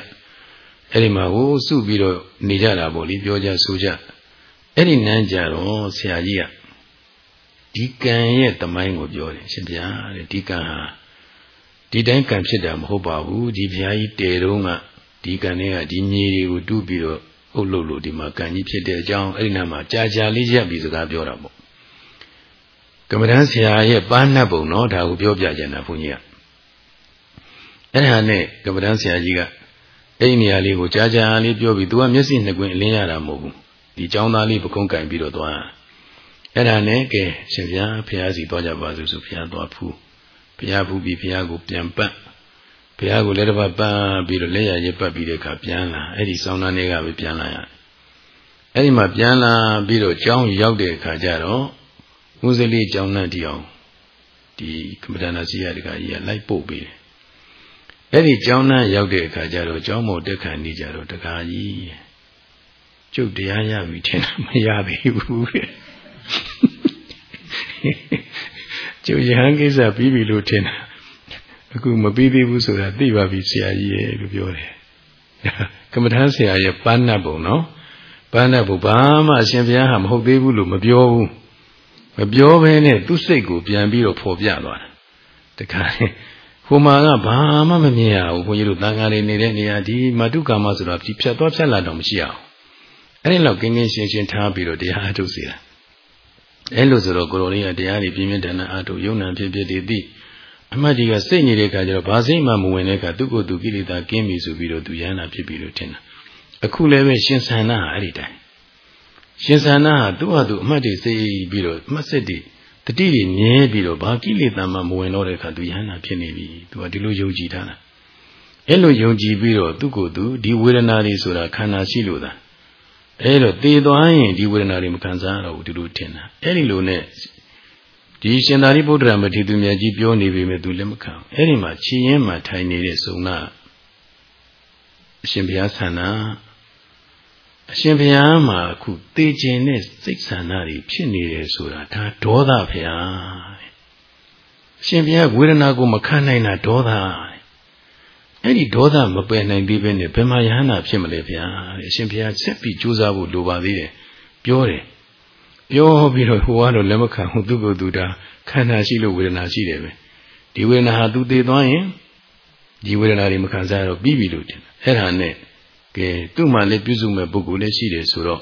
အဲ့ဒီမှာဟိုစုပြီးတော့နေကြတာပေါ့လေပြောကြဆိုကြအဲ့ဒီနန်းကြတော့ဆရာကြီးကဒီကံရဲ့တမိုင်းကိုပြောတယ်ရှင်ဗျာတဲ့ဒီကံဟာဒီတိုင်းကံဖြစ်တာမဟုတ်ပါဘူးဒီဘုရားကြီးတည်တော့ကဒီကံတွေကဒီမြေတွေကိုတူးပြီးတော့အုပ်လို့လို့ဒီမှာကံကြီးဖြစ်တဲ့အကြောင်းအဲ့ဒီနာမှာကြာကြာလေးရက်ပြီးစကားပြောတာပေါ့ကမ္မဋ္ဌာန်းဆရာရဲ့ပန်းနှပ်ပုံနော်ဒါကိုပြောပြကြတာဘုန်းကြီးကအဲ့ဒါနဲ့ကမ္မဋ္ဌာန်းဆရာကြီးက အဲ့ဒီနေရာလေးကိုကြာကြာလေးပြောပြီးသူကမျက်စိနှစ်ကွင်းအလင်းရတာမဟုတ်ဘူးဒီចောင်းသားလေးပကုံးကင်ပြီးတော့သွားအဲ့ဒါနဲ့ကဲရှင်ဗျာဘုရားစီသွားကြပါစို့ဆိုဘုရားသွားဖူးဘုရားဖူးပြီးဘုရားကိုပြန်ပတ်ဘုရားကိုလက်တစ်ပတ်ပန်းပြီးတော့လက်ရရပတ်ပြီးတဲ့အခါပြန်လာအဲ့ဒီစောင်းသားလေးကပဲပြန်လာရအဲ့ဒီမှာပြန်လာပြီးတော့ចောင်းရောက်တဲ့အခါကျတော့ဦးစလေးចောင်းနဲ့တီအောင်ဒီကမ္မဒါနာစီရတကကြီးကလိုက်ပို့ပေးတယ် အဲ့ဒီကျောင်းနဲ့ရောက်တဲ့အခါကျတော့ကျောင်းမောတက်ခံနေကြတော့တကားကြီးကျုပ်တရားရပြီထင်မရသေးဘူးတဲ့ကျုပ်ရဟန်းကိစ္စပြီးပြီလို့ထင်တာအခုမပြီးသေးဘူးဆိုတာသိပါပြီဆရာကြီးရဲ့လို့ပြောတယ်ကမ္မထာဆရာရဲ့ပန်းနတ်ပုံနော်ပန်းနတ်ပုံဘာမှအရှင်ဘုရားဟာမဟုတ်သေးဘူးလို့မပြောဘူးမပြောဘဲနဲ့သူ့စိတ်ကိုပြန်ပြီးတော့ဖော်ပြသွားတာတခါ ဟိုမှာကဘာမှမမြင်ရဘူးဘုန်းကြီးတို့တန်ခါလေးနေတဲ့နေရာဒီမတုကာမဆိုတာဒီဖြတ်သွားဖြတ်လာတော့မရှိအောင်အဲ့ဒီလောက်ကင်းကင်းရှင်းရှင်းထားပြီးတော့တရားအထုတ်စေတာအဲ့လိုဆိုတော့ကိုရိုလေးကတရားတွေပြင်းပြင်းထန်ထန်အထုတ်ယုံနာဖြစ်ဖြစ်တည်တည်အမှတ်ဒီကစိတ်နေတဲ့ခါကျတော့ဘာစိတ်မှမဝင်တဲ့ခါသူ့ကိုယ်သူကိလေသာကင်းပြီဆိုပြီးတော့သူရဟနာဖြစ်ပြီလို့ထင်တာအခုလည်းပဲရှင်ဆန္ဒဟာအဲ့ဒီတိုင်းရှင်ဆန္ဒဟာသူ့ဟာသူအမှတ်တွေစိတ်ပြီးတော့အမှတ်စစ်တွေ တတိတွေမြဲပြီးတော့ဘာကိလေသာမှမဝင်တော့တဲ့ခါသူယဟနာဖြစ်နေပြီသူကဒီလိုယုံကြည်ထားတာအဲ့လိုယုံကြည်ပြီးတော့သူ့ကိုယ်သူဒီဝေဒနာတွေဆိုတာခန္ဓာရှိလို့သာအဲ့တော့တည်သွားရင်ဒီဝေဒနာတွေမခံစားရတော့ဘူးဒီလိုထင်တာအဲ့ဒီလိုနဲ့ဒီရှင်သာရိပုတ္တရာမထေရသူမြတ်ကြီးပြောနေပြီမဲ့သူလက်မခံအဲ့ဒီမှာခြေရင်းမှာထိုင်နေတဲ့စုံနာအရှင်ဘုရားဆန္ဒ အရှင်ဘုရားမှာအခုသေခြင်းနဲ့စိတ်ဆန္ဒတွေဖြစ်နေတယ်ဆိုတာဒါဒေါသဘုရားအရှင်ဘုရားဝေဒနာကိုမခံနိုင်တာဒေါသအဲ့ဒီဒေါသမပယ်နိုင်သေးပဲနဲ့ဘယ်မှာယဟနာဖြစ်မလဲဗျာအရှင်ဘုရားဆက်ပြီးကြိုးစားဖို့လိုပါသေးတယ်ပြောတယ်ပြောပြီးတော့ဟိုကတော့လက်မခံဘူးသူ့ကိုယ်သူတာခန္ဓာရှိလို့ဝေဒနာရှိတယ်ပဲဒီဝေဒနာဟာသူသေးသွားရင်ဒီဝေဒနာတွေမခံစားရတော့ပြီးပြီလို့ထင်တယ်အဲ့ဒါနဲ့ ကဲသူ့မှာလည်းပြုစုမဲ့ပုဂ္ဂိုလ်လည်းရှိတယ်ဆိုတော့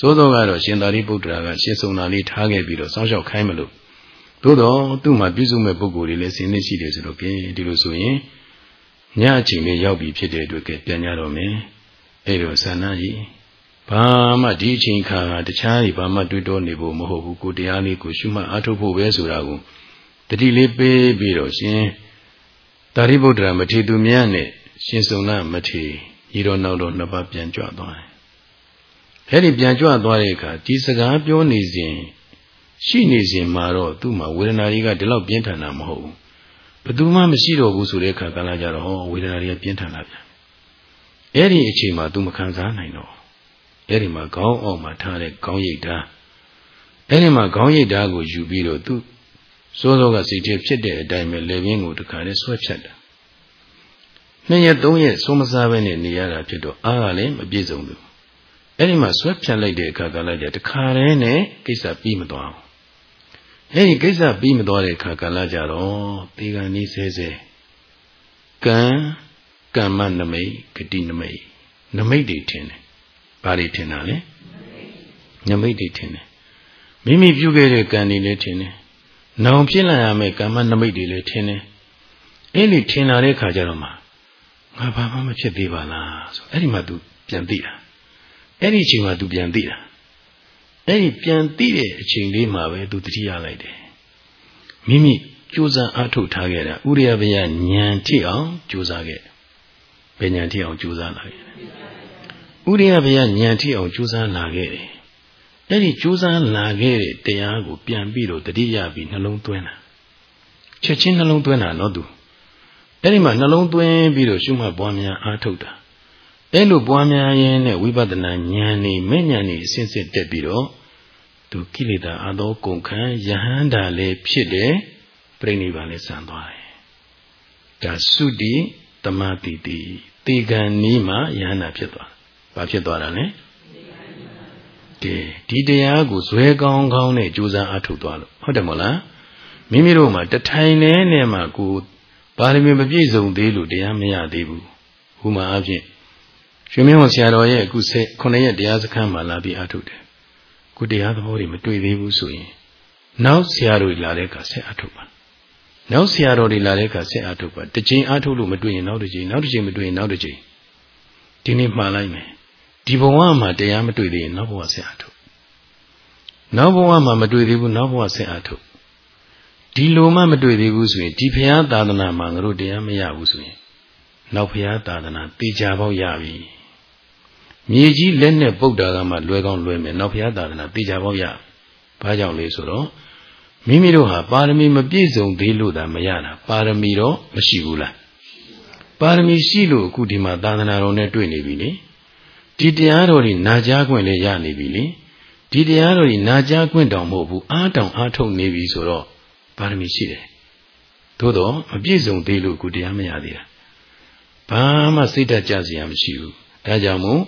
သို့တော့ကတော့ရှင်သာရိပုတ္တရာကရှင်းစုံတာလေးထားခဲ့ပြီးတော့စောင့်ရှောက်ခိုင်းမလို့သို့တော့သူ့မှာပြုစုမဲ့ပုဂ္ဂိုလ်တွေလည်းစင်နေရှိတယ်ဆိုတော့ကဲဒီလိုဆိုရင်ညအချိန်လေးရောက်ပြီဖြစ်တဲ့အတွက်ကပြန်ကြတော့မယ်အဲ့တော့ဆန္ဒကြီးဘာမှဒီအချိန်ခါကတခြားတွေဘာမှတွေးတောနေဖို့မဟုတ်ဘူးကိုတရားလေးကိုရှုမှတ်အားထုတ်ဖို့ပဲဆိုတာကိုတတိလေးပေးပြီးတော့ရှင်သာရိပုတ္တရာမထေသူမြတ်နဲ့ရှင်စုံနာမထေ ညီတော်နောက်တော်နှစ်ပါးပြန်ကြွသွားတယ်အဲ့ဒီပြန်ကြွသွားတဲ့အခါဒီစကားပြောနေစဉ်ရှိနေစဉ်မှာတော့သူ့မှာဝေဒနာတွေကဒီလောက်ပြင်းထန်တာမဟုတ်ဘူးဘယ်သူမှမရှိတော့ဘူးဆိုတဲ့အခါကလည်းကြတော့ဟောဝေဒနာတွေကပြင်းထန်လာပြန်အဲ့ဒီအချိန်မှာ तू မခံစားနိုင်တော့အဲ့ဒီမှာခေါင်းအောက်မှာထားတဲ့ခေါင်းရိပ်ဓာတ်အဲ့ဒီမှာခေါင်းရိပ်ဓာတ်ကိုယူပြီးတော့ तू စိုးစိုးကစိတ်ထဲဖြစ်တဲ့အတိုင်းပဲလေပြင်းကိုတခါနဲ့ဆွဲဖြတ်တာ နှစ်ရက်သုံးရက်ဆုံးမစားပဲနဲ့နေရတာဖြစ်တော့အားကလည်းမပြည့်စုံဘူးအဲ့ဒီမှာဆွဲဖြတ်လိုက်တဲ့အခါကလည်းတခါတည်းနဲ့ကိစ္စပြီးမသွားဘူးအဲ့ဒီကိစ္စပြီးမသွားတဲ့အခါကလည်းကြတော့ဒီကံဤဆဲဆဲကံကမ္မနမိတ်ဂတိနမိတ်နမိတ်တွေထင်တယ်ဘာတွေထင်တာလဲနမိတ်တွေထင်တယ်မိမိပြုခဲ့တဲ့ကံတွေလည်းထင်တယ်နောင်ဖြစ်လာရမယ့်ကမ္မနမိတ်တွေလည်းထင်တယ်အဲ့ဒီထင်လာတဲ့ခါကျတော့မှ ငါဘာမှမဖြစ်သေးပါလားဆိုအဲ့ဒီမှာ तू ပြန်သိတာအဲ့ဒီအချိန်မှာ तू ပြန်သိတာအဲ့ဒီပြန်သိတဲ့အချိန်လေးမှာပဲ तू တတိယလိုက်တယ်မိမိကြိုးစားအားထုတ်ထားခဲ့တာဥရိယဘယဉာဏ်ထိအောင်ကြိုးစားခဲ့ဘယ်ဉာဏ်ထိအောင်ကြိုးစားလာခဲ့ဥရိယဘယဉာဏ်ထိအောင်ကြိုးစားလာခဲ့တယ်အဲ့ဒီကြိုးစားလာခဲ့တဲ့တရားကိုပြန်ပြီးတော့တတိယပြီးနှလုံးသွင်းတာချက်ချင်းနှလုံးသွင်းတာနော်သူ အဲ့ဒီမှာနှလုံးသွင်းပြီးတော့ရှုမှတ်ပွားများအားထုတ်တာအဲ့လိုပွားများရင်းနဲ့ဝိပဿနာဉာဏ်နေမဲ့ဉာဏ်နေအစစ်စစ်တက်ပြီးတော့သူကိလေသာအသောကုန်ခံယဟန္တာလည်းဖြစ်တယ်ပြိဋိဘံလည်းဆံသွားတယ်ဒါသုတိတမတိတိတေကံနီးမှာယဟန္တာဖြစ်သွားဘာဖြစ်သွားတာလဲကဲဒီတရားကိုဇွဲကောင်းကောင်းနဲ့ကြိုးစားအားထုတ်သွားလို့ဟုတ်တယ်မို့လားမိမိတို့မှာတထိုင်နဲ့နဲ့မှကို ပါရမီမပြည့်စုံသေးလို့တရားမရသေးဘူးဟူမှာအဖြစ်ရွှေမင်းဝန်ဆရာတော်ရဲ့အခုဆက်ခုနှစ်ရက်တရားစခန်းမှာလာပြီးအားထုတ်တယ်ခုတရားသဘောတွေမတွေ့သေးဘူးဆိုရင်နောက်ဆရာတော်လာတဲ့အခါဆက်အားထုတ်ပါနောက်ဆရာတော်တွေလာတဲ့အခါဆက်အားထုတ်ပါတစ်ချိန်အားထုတ်လို့မတွေ့ရင်နောက်တစ်ချိန်နောက်တစ်ချိန်မတွေ့ရင်နောက်တစ်ချိန်ဒီနေ့မှားလိုက်မယ်ဒီဘဝမှာတရားမတွေ့သေးရင်နောက်ဘဝဆက်အားထုတ်နောက်ဘဝမှာမတွေ့သေးဘူးနောက်ဘဝဆက်အားထုတ် ဒီလိုမှမတွေ့သေးဘူးဆိုရင်ဒီဘုရားသာသနာမှာငါတို့တရားမရဘူးဆိုရင်နောက်ဘုရားသာသနာတေချာပေါက်ရပြီမြေကြီးလက်နဲ့ပုတ်တာကမှလွယ်ကောင်းလွယ်မယ်နောက်ဘုရားသာသနာတေချာပေါက်ရဘာကြောင့်လဲဆိုတော့မိမိတို့ဟာပါရမီမပြည့်စုံသေးလို့သာမရတာပါရမီတော့မရှိဘူးလားပါရမီရှိလို့အခုဒီမှာသာသနာတော်နဲ့တွေ့နေပြီလေဒီတရားတော်တွေနာကြားခွင့်လည်းရနေပြီလေဒီတရားတော်တွေနာကြားခွင့်တောင်မဟုတ်ဘူးအားတောင်အားထုတ်နေပြီဆိုတော့ ပါရမီရှိတယ်သို့တော့မပြည့်စုံသေးလို့အခုတရားမရသေးတာဘာမှစိတ်ဓာတ်ကြစရာမရှိဘူးဒါကြောင့်မို့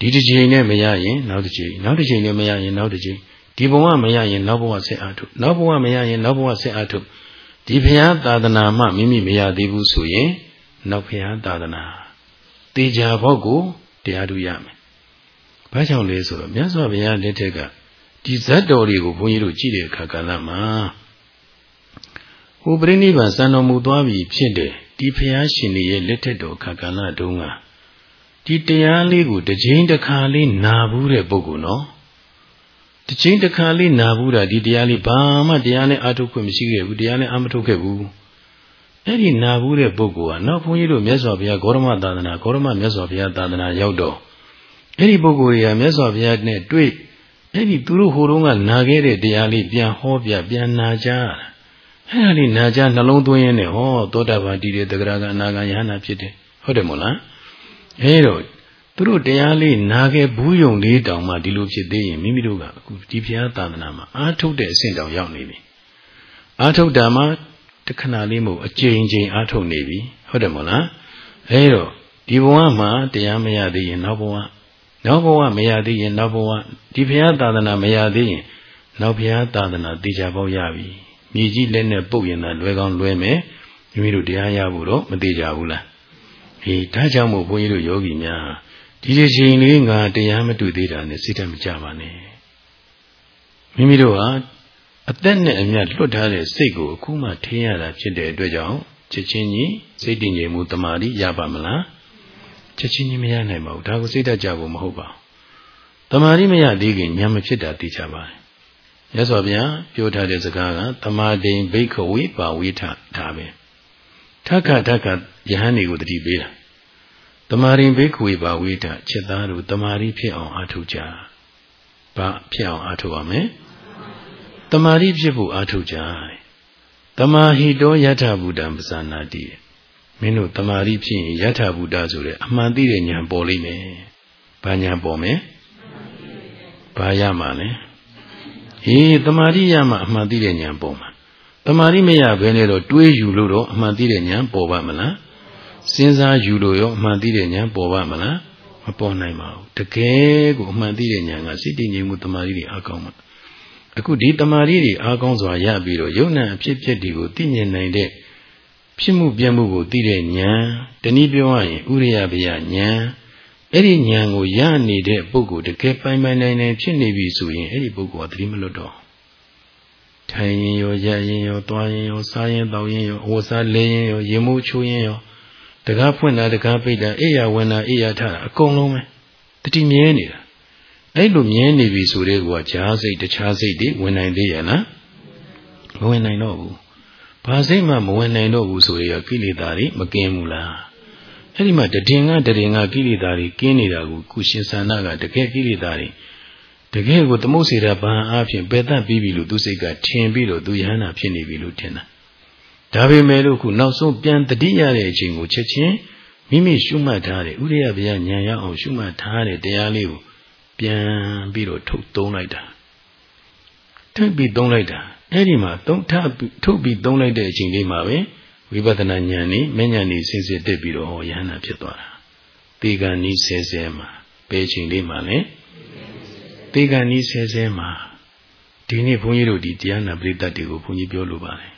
ဒီတစ်ချိန်နဲ့မရရင်နောက်တစ်ချိန်နောက်တစ်ချိန်နဲ့မရရင်နောက်တစ်ချိန်ဒီဘဝမရရင်နောက်ဘဝဆက်အားထုတ်နောက်ဘဝမရရင်နောက်ဘဝဆက်အားထုတ်ဒီဘုရားသာသနာမှမိမိမရသေးဘူးဆိုရင်နောက်ဘုရားသာသနာတေချာဘောက်ကိုတရားတူရမယ်။ဘာကြောင့်လဲဆိုတော့မြတ်စွာဘုရားလက်ထက်ကဒီဇတ်တော်တွေကိုဘုန်းကြီးတို့ကြည့်တဲ့အခါကလည်းမှာ ဟိုပြိဋိဘံစံတော်မူသွားပြီဖြစ်တယ်ဒီဘုရားရှင်ရဲ့လက်ထက်တော်ခါကလတုန်းကဒီတရားလေးကိုတစ်ချိန်တစ်ခါလေးနာဘူးတဲ့ပုဂ္ဂိုလ်နော်တစ်ချိန်တစ်ခါလေးနာဘူးတာဒီတရားလေးဘာမှတရားနဲ့အထုတ်ခွင့်မရှိခဲ့ဘူးတရားနဲ့အမထုတ်ခဲ့ဘူးအဲ့ဒီနာဘူးတဲ့ပုဂ္ဂိုလ်ကနောက်ဘုန်းကြီးတို့မြတ်စွာဘုရားဂေါရမသာသနာဂေါရမမြတ်စွာဘုရားသာသနာရောက်တော့အဲ့ဒီပုဂ္ဂိုလ်တွေကမြတ်စွာဘုရားနဲ့တွေ့အဲ့ဒီသူတို့ဟိုတုန်းကနာခဲ့တဲ့တရားလေးပြန်ဟောပြပြန်နာကြ အဲ့ဒါလေးနာကြနှလုံးသွင်းရင်းနဲ့ဟောသောတာပန်တည်တဲ့တဂရကအနာဂံယဟနာဖြစ်တယ်ဟုတ်တယ်မို့လားအဲ့တော့သူတို့တရားလေးနာခဲ့ဘူးယုံလေးတောင်မှဒီလိုဖြစ်သေးရင်မိမိတို့ကအခုဒီဘုရားသာသနာမှာအာထုတ်တဲ့အဆင့်တောင်ရောက်နေပြီအာထုတ်တာမှတခဏလေးမို့အကျဉ်းချင်းအာထုတ်နေပြီဟုတ်တယ်မို့လားအဲတော့ဒီဘဝမှာတရားမရသေးရင်နောက်ဘဝနောက်ဘဝမရသေးရင်နောက်ဘဝဒီဘုရားသာသနာမရသေးရင်နောက်ဘုရားသာသနာသိကြပေါက်ရပြီ မြေကြီးလက်နဲ့ပုတ်ရင်သာလွယ်ကောင်းလွယ်မယ်မိမိတို့တရားရဖို့တော့မသိကြဘူးလားဟေးဒါကြောင့်မို့ဘုန်းကြီးတို့ယောဂီများဒီဒီချိန်လေးငါတရားမတွေ့သေးတာနဲ့စိတ်ဓာတ်မကြပါနဲ့မိမိတို့ဟာအသက်နဲ့အမျှလွတ်ထားတဲ့စိတ်ကိုအခုမှထင်းရတာဖြစ်တဲ့အတွက်ကြောင့်ချက်ချင်းကြီးစိတ်တည်ငြိမ်မှုတမာတိရပါမလားချက်ချင်းကြီးမရနိုင်ပါဘူးဒါကိုစိတ်ဓာတ်ကြဖို့မဟုတ်ပါဘူးတမာတိမရသေးခင်ညာမဖြစ်တာသိချပါတယ် မြတ်စွာဘုရားပြောထားတဲ့စကားကတမာဒိန်ဘိခဝေပါဝိထဒါပဲထက္ခထက္ခယဟန်တွေကိုတတိပေးတာတမာရင်ဘိခဝေပါဝိထချက်သားတို့တမာရီဖြစ်အောင်အားထုတ်ကြဘာဖြစ်အောင်အားထုတ်ရမလဲတမာရီဖြစ်ဖို့အားထုတ်ကြတမာဟိတောယထဗုဒ္ဓံပဇာနာတိမင်းတို့တမာရီဖြစ်ရင်ယထဗုဒ္ဓဆိုတဲ့အမှန်သိတဲ့ဉာဏ်ပေါ်လိမ့်မယ်ဘာဉာဏ်ပေါ်မယ်ဘာရမှာလဲ အေးတမာရိရမှအမှန်သိတဲ့ဉာဏ်ပေါ်မှာတမာရိမရဘဲနဲ့တော့တွေးယူလို့တော့အမှန်သိတဲ့ဉာဏ်ပေါ်ပါမလားစဉ်းစားယူလို့ရောအမှန်သိတဲ့ဉာဏ်ပေါ်ပါမလားမပေါ်နိုင်ပါဘူးတကယ်ကိုအမှန်သိတဲ့ဉာဏ်ကစိတ်တည်ငြိမ်မှုတမာရိတွေအားကောင်းမှာအခုဒီတမာရိတွေအားကောင်းစွာရပြီးတော့ယုံနာအဖြစ်ဖြစ်တွေကိုသိမြင်နိုင်တဲ့ဖြစ်မှုပြမှုကိုသိတဲ့ဉာဏ်တနည်းပြောရရင်ဥရိယဗျာဉာဏ် အဲ့ဒီဉာဏ်ကိုရနေတဲ့ပုဂ္ဂိုလ်တကယ်ပိုင်ပိုင်နိုင်နိုင်ဖြစ်နေပြီဆိုရင်အဲ့ဒီပုဂ္ဂိုလ်ကသတိမလွတ်တော့ထိုင်ရင်ရောရရင်ရောသွားရင်ရောစားရင်တောက်ရင်ရောအဝစားလဲရင်ရောရေမိုးချိုးရင်ရောတကားဖွင့်တာတကားပိတ်တာအိယာဝင်တာအိယာထတာအကုန်လုံးပဲတတိမြဲနေတာအဲ့လိုမြဲနေပြီဆိုတဲ့ကွာဈာစိတ်တခြားစိတ်တွေဝင်နိုင်သေးရဲ့လားမဝင်နိုင်တော့ဘူးဘာစိတ်မှမဝင်နိုင်တော့ဘူးဆိုရကိလေသာတွေမကင်းဘူးလား အဲ့ဒီမှာတည်င်ကတည်င်ကကိလေသာတွေကင်းနေတာကိုကုရှင်ဆန္ဒကတကယ်ကိလေသာတွေတကယ်ကိုသမုတ်စေတာဘာအားဖြင့်ပယ်တတ်ပြီးပြီလို့သူစိတ်ကထင်ပြီးတော့သူယဟနာဖြစ်နေပြီလို့ထင်တာဒါပေမဲ့လို့ခုနောက်ဆုံးပြန်တတိရတဲ့အချိန်ကိုချက်ချင်းမိမိရှုမှတ်ထားတယ်ဥရိယဗျာဉာဏ်ရအောင်ရှုမှတ်ထားတဲ့တရားလေးကိုပြန်ပြီးတော့ထုတ်သုံးလိုက်တာထုတ်ပြီးသုံးလိုက်တာအဲ့ဒီမှာသုံးထထုတ်ပြီးသုံးလိုက်တဲ့အချိန်လေးမှာပဲ ဝိပဿနာဉာဏ်นี่မဉာဏ်นี่စင်စစ်တက်ပြီးတော့ယဟန္တာဖြစ်သွားတာတေကံဤဆဲဆဲမှာပဲချိန်လေးမှာလည်းတေကံဤဆဲဆဲမှာဒီနေ့ဘုန်းကြီးတို့ဒီတရားနာပရိသတ်တွေကိုဘုန်းကြီးပြောလိုပါတယ်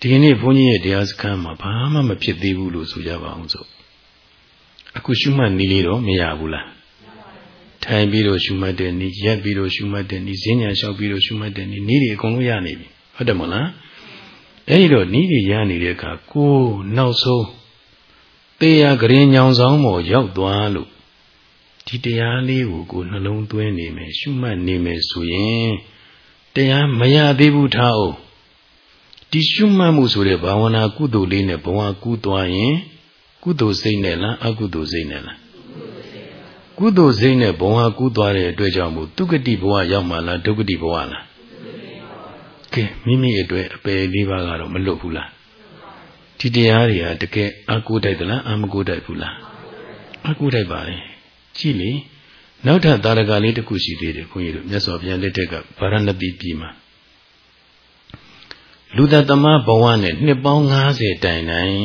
ဒီနေ့ဘုန်းကြီးရဲ့တရားစခန်းမှာဘာမှမဖြစ်သေးဘူးလို့ဆိုကြပါအောင်ဆိုအခုရှုမှတ်နေလေတော့မရဘူးလားထိုင်ပြီးတော့ရှုမှတ်တဲ့နေ့ရက်ပြီးတော့ရှုမှတ်တဲ့နေ့ဈဉ္ညာလျှောက်ပြီးတော့ရှုမှတ်တဲ့နေ့နေ့တွေအကုန်လုံးရနေပြီဟုတ်တယ်မလား အဲဒီတော့နီးတွေရနေတဲ့အခါကိုနောက်ဆုံးတေရဂရင်ညောင်ဆောင်ပေါ်ရောက်သွားလို့ဒီတရားလေးကိုကိုနှလုံးသွင်းနေမယ်ရှုမှတ်နေမယ်ဆိုရင်တရားမရသေးဘူးထားအောင်ဒီရှုမှတ်မှုဆိုတဲ့ဘာဝနာကုသိုလ်လေးနဲ့ဘဝကူးသွားရင် ကုသိုလ်စိတ်နဲ့လားအကုသိုလ်စိတ်နဲ့လားကုသိုလ်စိတ်နဲ့ဘဝကူးသွားတဲ့အတွက်ကြောင့်မို့ဒုက္ကတိဘဝရောက်မှလားဒုက္ကတိဘဝလား ကဲမိမိအတွက်အပယ်လေးပါးကတော့မလွတ်ဘူးလားဒီတရားတွေကတကယ်အကူတိုက်သလားအမကူတိုက်ဘူးလားအကူတိုက်ပါလေကြည့်လေနောက်ထပ်သာရကလေးတစ်ခုရှိသေးတယ်ခွန်ကြီးတို့မြတ်စွာဘုရားလက်ထက်ကဗာရဏသီပြည်မှာလူသက်သမားဘဝနဲ့နှစ်ပေါင်း90တိုင်တိုင်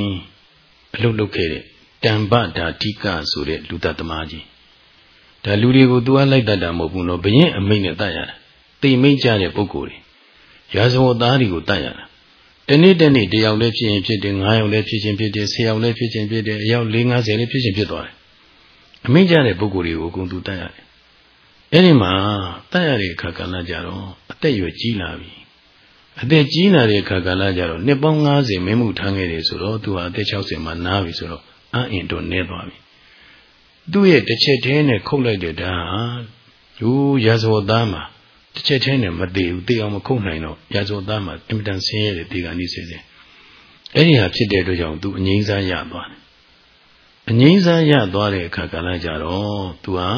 အလုပ်လုပ်ခဲ့တဲ့တံပဓာတိကဆိုတဲ့လူသက်သမားကြီးဒါလူတွေကိုသူကလိုက်တတ်တာမဟုတ်ဘူးနော်ဘယင်းအမိတ်နဲ့တတ်ရတာတိမ်မိတ်ကြတဲ့ပုဂ္ဂိုလ်တွေ ရာဇဝတ်သားတွေကိုတတ်ရတာတနေ့တနေ့တယောက်လည်းဖြစ်ရင်ဖြစ်တယ်၅ယောက်လည်းဖြစ်ခြင်းဖြစ်တယ်၁၀ယောက်လည်းဖြစ်ခြင်းဖြစ်တယ်အယောက်၄50လည်းဖြစ်ခြင်းဖြစ်သွားတယ်အမိန့်ကြတဲ့ပုဂ္ဂိုလ်တွေကိုအကုန်သူတတ်ရတယ်အဲ့ဒီမှာတတ်ရတဲ့အခါကလည်းကြတော့အသက်ရွယ်ကြီးလာပြီအသက်ကြီးလာတဲ့အခါကလည်းကြတော့နှစ်ပေါင်း90မင်းမှုထမ်းခဲ့တယ်ဆိုတော့သူဟာအသက်60မှာနားပြီဆိုတော့အအင်တော့နဲသွားပြီသူ့ရဲ့တစ်ချက်တည်းနဲ့ခုတ်လိုက်တဲ့ဓာတ်ဟိုရာဇဝတ်သားမှာ တစ်ချက်ချင်းနဲ့မသေးဘူးသေအောင်မခုတ်နိုင်တော့ရာဇဝသားမှာအင်မတန်ဆင်းရဲတဲ့ဒီကနေ့စေတယ်အဲ့ဒီဟာဖြစ်တဲ့အတွက်ကြောင့်သူအငိမ့်စားရသွားတယ်အငိမ့်စားရသွားတဲ့အခါကလည်းကြတော့သူဟာ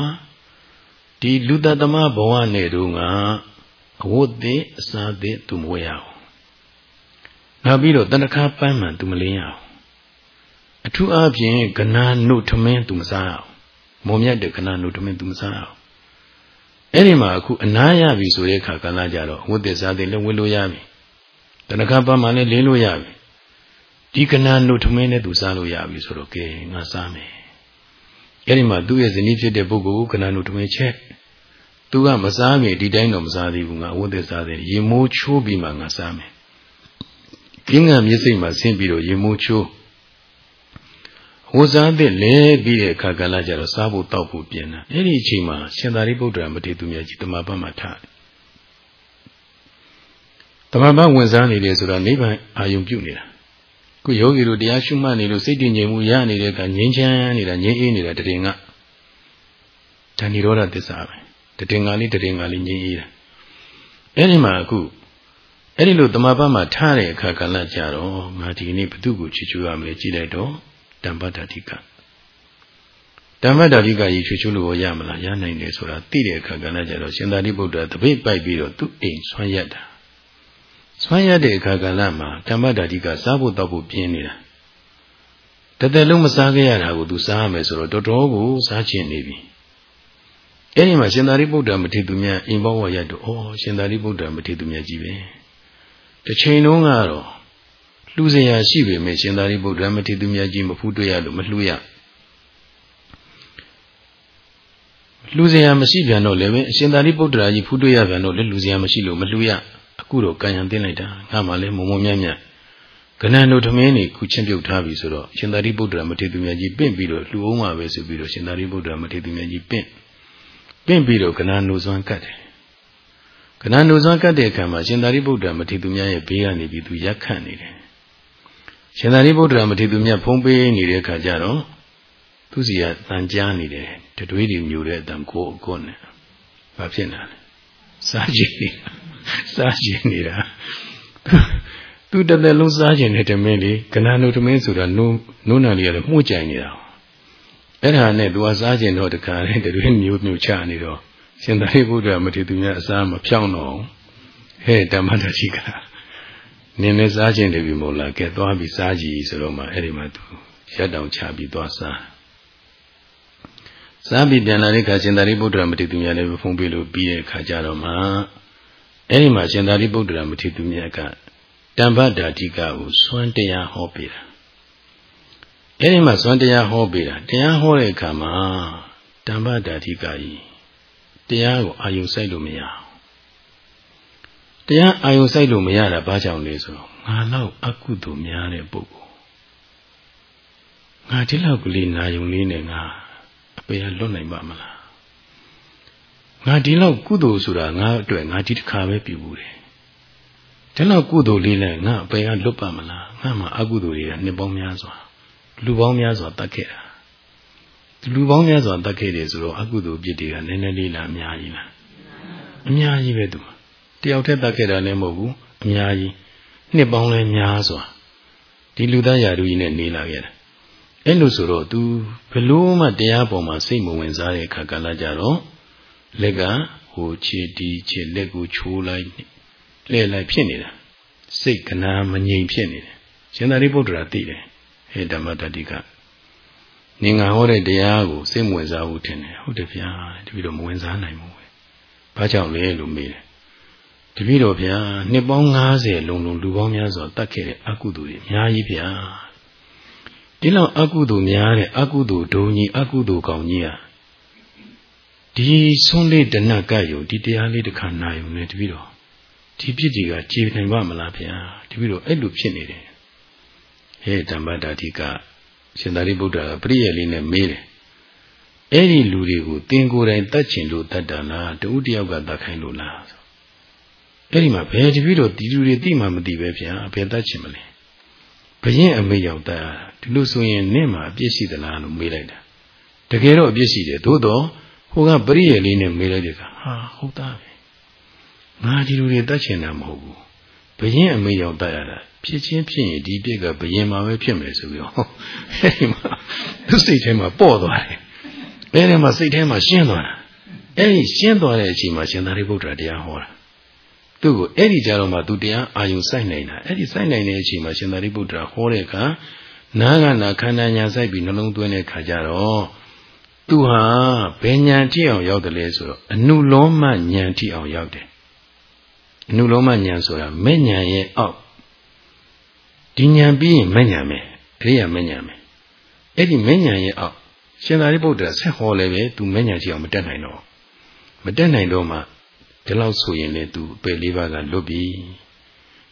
ဒီလူတသမဘဝနဲ့တုန်းကအဝတ်သေးအစားသေးသူမဝယ်ရအောင်နောက်ပြီးတော့တဏ္ဍခါပန်းမှန်သူမလင်းရအောင်အထူးအားဖြင့်ကနာနုထမင်းသူမစားအောင်မုံမြတ်တဲ့ကနာနုထမင်းသူမစားအောင် အဲ့ဒီမှာအခုအနားရပြီဆိုတဲ့အခါကလည်းကြတော့ဝိသစ္စာတွေလည်းဝင်လို့ရပြီတဏ္ဍကပတ်မှလည်းလင်းလို့ရပြီဒီကနာနုထမင်းနဲ့သူစားလို့ရပြီဆိုတော့ကဲငါစားမယ်အဲ့ဒီမှာသူ့ရဲ့ဇနီးဖြစ်တဲ့ပုဂ္ဂိုလ်ကိုကနာနုထမင်းချက်သူကမစားခင်ဒီတိုင်းတော့မစားသေးဘူးငါဝိသစ္စာတွေရေမိုးချိုးပြီးမှငါစားမယ်ကင်းငံမျက်စိမှာဆင်းပြီးတော့ရေမိုးချိုး ဝဇာသစ်လဲပြီးတဲ့အခါကလည်းကြတော့စားဖို့တောက်ဖို့ပြင်တာအဲ့ဒီအချိန်မှာရှင်သာရိပုတ္တရာမထေရသူမြတ်ကြီးတမပတ်မှာထားတယ်တမပတ်ဝင်စားနေတယ်ဆိုတာနိဗ္ဗာန်အာယုံပြုနေတာခုယောဂီတို့တရားရှုမှတ်နေလို့စိတ်တည်ငြိမ်မှုရနေတဲ့အခါငြိမ်းချမ်းနေတာငြိမ်းအေးနေတာတည်ငါဒါនិရောဓသစ္စာပဲတည်ငါလေးတည်ငါလေးငြိမ်းအေးတာအဲ့ဒီမှာအခုအဲ့ဒီလိုတမပတ်မှာထားတဲ့အခါကလည်းကြတော့ငါဒီနေ့ဘသူ့ကိုချစ်ချူရမလဲကြည့်လိုက်တော့ တမ္ပတ္တိကတမ္ပတ္တိကကြီးချွချွလို့ရမလားရနိုင်တယ်ဆိုတာသိတဲ့အခါကလည်းကြတော့ရှင်သာရိပုတ္တရာတပိတ်ပိုက်ပြီးတော့သူ့အိမ်ဆွမ်းရက်တာဆွမ်းရက်တဲ့အခါကလည်းမှာတမ္ပတ္တိကစားဖို့တောက်ဖို့ပြင်းနေတာတသက်လုံးမစားခဲ့ရတာကိုသူစားရမယ်ဆိုတော့တော်တော်ကိုစားချင်နေပြီအဲ့ဒီမှာရှင်သာရိပုတ္တရာမထေရသူမြတ်အိမ်ဘောဝရတော့ဩရှင်သာရိပုတ္တရာမထေရသူမြတ်ကြီးပဲတစ်ချိန်လုံးကတော့ လှူစရာရှိပေမဲ့ရှင်သာရိပုတ္တရာမထေရသူမြတ်ကြီးမဖူးတွေ့ရလို့မလှူရလှူစရာမရှိပြန်တော့လည်းပဲအရှင်သာရိပုတ္တရာကြီးဖူးတွေ့ရပြန်တော့လည်းလှူစရာမရှိလို့မလှူရအခုတော့ကံရန်တင်းလိုက်တာငါမှလည်းမုံမုံမြတ်မြတ်ကနန်တို့ထမင်းနေခုချင်းပြုတ်ထားပြီဆိုတော့ရှင်သာရိပုတ္တရာမထေရသူမြတ်ကြီးပင့်ပြီးတော့လှူအောင်ပါပဲဆိုပြီးတော့ရှင်သာရိပုတ္တရာမထေရသူမြတ်ကြီးပင့်ပင့်ပြီးတော့ကနန်နိုစွမ်းကတ်တယ်ကနန်နိုစွမ်းကတ်တဲ့အခါမှာရှင်သာရိပုတ္တရာမထေရသူမြတ်ရဲ့ဘေးကနေပြီးသူရက်ခန့်နေတယ် ရှင်သာရိပုတ္တရာမထေရသူမြတ်ဖုံးပေးနေတဲ့အခါကျတော့သူစီကတန်ကြားနေတယ်တတွေးတွေမြူတဲ့အတန်ကိုအကွနဲ့ဘာဖြစ်နေလဲစားကြည့်စားကြည့်နေတာသူတသက်လုံးစားကျင်တဲ့တမင်းလေးကနန်တို့တမင်းဆိုတာနိုးနိုးနံလေးရတယ်မှုကြိုင်နေတာအဲ့ဒါနဲ့သူကစားကျင်တော့တခါလေတတွေမျိုးမျိုးချနေတော့ရှင်သာရိပုတ္တရာမထေရသူများအစားမဖြောင်းတော့ဟဲ့ဓမ္မတတိက နင်းလည်းစားကျင်တယ်ပြီမို့လားကဲသွားပြီးစားကြည့်ဆိုတော့မှအဲ့ဒီမှာသူရက်တောင်ချပြီးသွားစားစားပြီးပြန်လာတဲ့အခါရှင်သာရိပုတ္တရာမထေရသူများလည်းဖုံးပေးလို့ပြီးတဲ့အခါကျတော့မှအဲ့ဒီမှာရှင်သာရိပုတ္တရာမထေရသူများကတမ္ပဒာတိကကိုစွန့်တရားဟောပေးတာအဲ့ဒီမှာစွန့်တရားဟောပေးတာတရားဟောတဲ့အခါမှာတမ္ပဒာတိကကြီးတရားကိုအာယုစိုက်လို့မရအောင် တရားအာယုစိုက်လို့မရတာဘာကြောင့်လဲဆိုတော့ငါတော့အကုသိုလ်များတဲ့ပုဂ္ဂိုလ်ငါဒီလောက်ကလေးနာယုံလေးနဲ့ငါအပေရလွတ်နိုင်ပါမလားငါဒီလောက်ကုသိုလ်ဆိုတာငါအတွက်ငါဒီတစ်ခါပဲပြုဘူးတယ်ဒီလောက်ကုသိုလ်လေးနဲ့ငါအပေကလွတ်ပါမလားငါမှအကုသိုလ်တွေကနှစ်ပေါင်းများစွာလူပေါင်းများစွာတတ်ခဲ့တာလူပေါင်းများစွာတတ်ခဲ့တယ်ဆိုတော့အကုသိုလ်ပြစ်တွေကနည်းနည်းလေးလားအများကြီးလားအများကြီးပဲသူ တယောက်တည်းတတ်ခဲ့တာလည်းမဟုတ်ဘူးအများကြီးနှစ်ပေါင်းလည်းများစွာဒီလူသားရာထူးကြီးနဲ့နေလာခဲ့တာအဲ့လိုဆိုတော့ तू ဘလို့မှတရားပေါ်မှာစိတ်မဝင်စားတဲ့အခါကလည်းကြတော့လက်ကဟိုခြေတီးခြေလက်ကိုချိုးလိုက်လှည့်လိုက်ဖြစ်နေတာစိတ်ကနာမငြိမ်ဖြစ်နေတယ်ရှင်သာရိပုတ္တရာသိတယ်ဟေဓမ္မတတိကနင်္ဂါဟောတဲ့တရားကိုစိတ်ဝင်စားဖို့ထင်တယ်ဟုတ်တယ်ဗျာတပည့်တော်မဝင်စားနိုင်ဘူးပဲဘာကြောင့်လဲလို့မေးတယ် တပည့်တော်ဗျာနှစ်ပေါင်း90လုံးလုံးလူပေါင်းများစွာတတ်ခဲ့တဲ့အကုသိုလ်တွေအများကြီးဗျာဒီလောက်အကုသိုလ်များတဲ့အကုသိုလ်ဒုံကြီးအကုသိုလ်ကောင်ကြီးอ่ะဒီဆုံးလေးတဏ္ဍကယုံဒီတရားလေးတစ်ခါနာယုံနဲ့တပည့်တော်ဒီပြစ်တွေကကျေနိုင်ပါမလားဗျာတပည့်တော်အဲ့လိုဖြစ်နေတယ်ဟဲ့ဓမ္မတာတိကရှင်သာရိပုတ္တရာပရိယေလေးနဲ့မေးတယ်အဲ့ဒီလူတွေကိုတင်ကိုယ်တိုင်တတ်ချင်လို့တတ်တာလားတူတယောက်ကတတ်ခိုင်းလို့လား အဲ့ဒီမှာဘယ်တပည့်တော်ဒီလူတွေသိမှမသိပဲဗျာဘယ်တတ်ချင်မလဲဘရင်အမေရောက်တာဒီလိုဆိုရင်နင့်မှာအပြစ်ရှိသလားလို့မေးလိုက်တာတကယ်တော့အပြစ်ရှိတယ်သို့တော့ဟိုကပရိယေလေးနဲ့မေးလိုက်တဲ့အခါဟာဟုတ်သားပဲငါဒီလူတွေတတ်ချင်တာမဟုတ်ဘူးဘရင်အမေရောက်တတ်ရတာဖြစ်ချင်းဖြစ်ရင်ဒီပြစ်ကဘယင်မှာပဲဖြစ်မယ်ဆိုပြီးတော့အဲဒီမှာသူစိတ်ထဲမှာပေါ့သွားတယ်အဲဒီမှာစိတ်ထဲမှာရှင်းသွားတာအဲဒီရှင်းသွားတဲ့အချိန်မှာရှင်သာရိပုတ္တရာတရားဟောတာ သူ့ကိုအဲ့ဒီကြတော့မှသူတရားအာယုစိုက်နိုင်တာအဲ့ဒီစိုက်နိုင်တဲ့အချိန်မှာရှင်သာရိပုတ္တရာဟောတဲ့အခါနားကနာခန္ဓာညာစိုက်ပြီးနှလုံးသွင်းတဲ့ခါကျတော့သူဟာဘယ်ညာတိအောင်ရောက်တယ်လဲဆိုတော့အနုလောမညာတိအောင်ရောက်တယ်အနုလောမညာဆိုတာမဲ့ညာရဲ့အောက်ဒီဉာဏ်ပြီးရင်မဉဏ်ပဲအရိယာမဉဏ်ပဲအဲ့ဒီမဉဏ်ရဲ့အောက်ရှင်သာရိပုတ္တရာဆက်ဟောလည်းပဲသူမဉဏ်ရှိအောင်မတက်နိုင်တော့မတက်နိုင်တော့မှ ဒီလောက်ဆိုရင်လည်းသူအပယ်လေးပါးကလွတ်ပြီ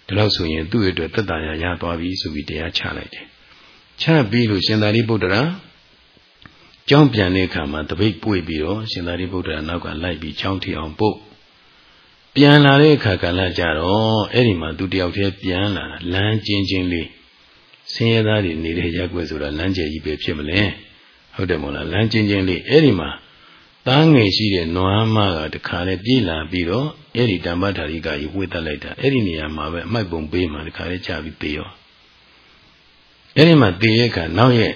ဒီလောက်ဆိုရင်သူ့အတွက်သက်သာရရသွားပြီဆိုပြီးတရားချလိုက်တယ်ချပြီးလို့ရှင်သာရိပုတ္တရာကျောင်းပြန်တဲ့အခါမှာတပိတ်ပွေပြီးတော့ရှင်သာရိပုတ္တရာနောက်ကလိုက်ပြီးကျောင်းထီအောင်ပို့ပြန်လာတဲ့အခါကလည်းကြတော့အဲ့ဒီမှာသူတယောက်တည်းပြန်လာတာလမ်းကျဉ်ချင်းလေးဆင်းရဲသားတွေနေတဲ့ရက်ွက်ဆိုတာလမ်းကျယ်ကြီးပဲဖြစ်မလဲဟုတ်တယ်မို့လားလမ်းကျဉ်ချင်းလေးအဲ့ဒီမှာ သားငယ်ရှိတဲ့နွားမကတခါလေပြေးလာပြီးတော့အဲ့ဒီတမ္ပထာရိကကြီးဝေသက်လိုက်တာအဲ့ဒီနေရာမှာပဲအမိုက်ပုံပေးမှတခါလေးကြာပြီးသေရောအဲ့ဒီမှာသေရဲ့ကနောက်ရဲ့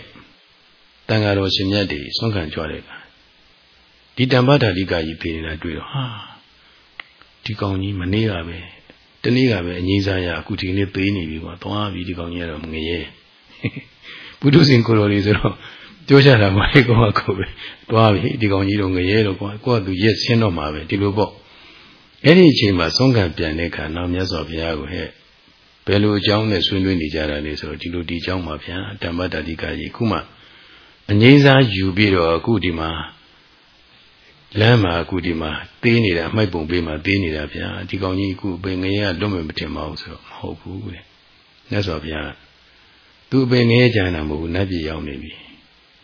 တန်ဃာတော်ရှင်မြတ်တွေဆွမ်းခံကြွတဲ့ကဒီတမ္ပထာရိကကြီးသေနေတာတွေ့တော့ဟာဒီကောင်ကြီးမနေရပဲတနေ့ကပဲအငိမ့်စားရအခုဒီနေ့သေးနေပြီကွာသွားပြီဒီကောင်ကြီးကတော့ငရဲဘုဒ္ဓရှင်ကိုတော်လေးဆိုတော့ ပြောကြတာမဟုတ်ကောကိုပဲသွားပြီဒီကောင်ကြီးတော့ငရဲတော့ကွာကိုကသူရက်ဆင်းတော့မှာပဲဒီလိုပေါ့အဲ့ဒီအချိန်မှာဆုံးခံပြန်တဲ့ခါနောက်မြတ်စွာဘုရားကိုဟဲ့ဘယ်လိုအကြောင်းနဲ့ဆွေးနွေးနေကြတာလဲဆိုတော့ဒီလိုဒီအကြောင်းပါဗျာဓမ္မတတိကကြီးခုမှအငိမ့်စားယူပြီးတော့အခုဒီမှာလမ်းမှာအခုဒီမှာသေးနေတာအမိုက်ပုံပေးမှာသေးနေတာဗျာဒီကောင်ကြီးအခုဘယ်ငရဲကလွတ်မယ်မထင်ပါဘူးဆိုတော့မဟုတ်ဘူးတဲ့မြတ်စွာဘုရားသူဘယ်ငရဲကြံတာမဟုတ်ဘူးနတ်ပြည်ရောက်နေပြီ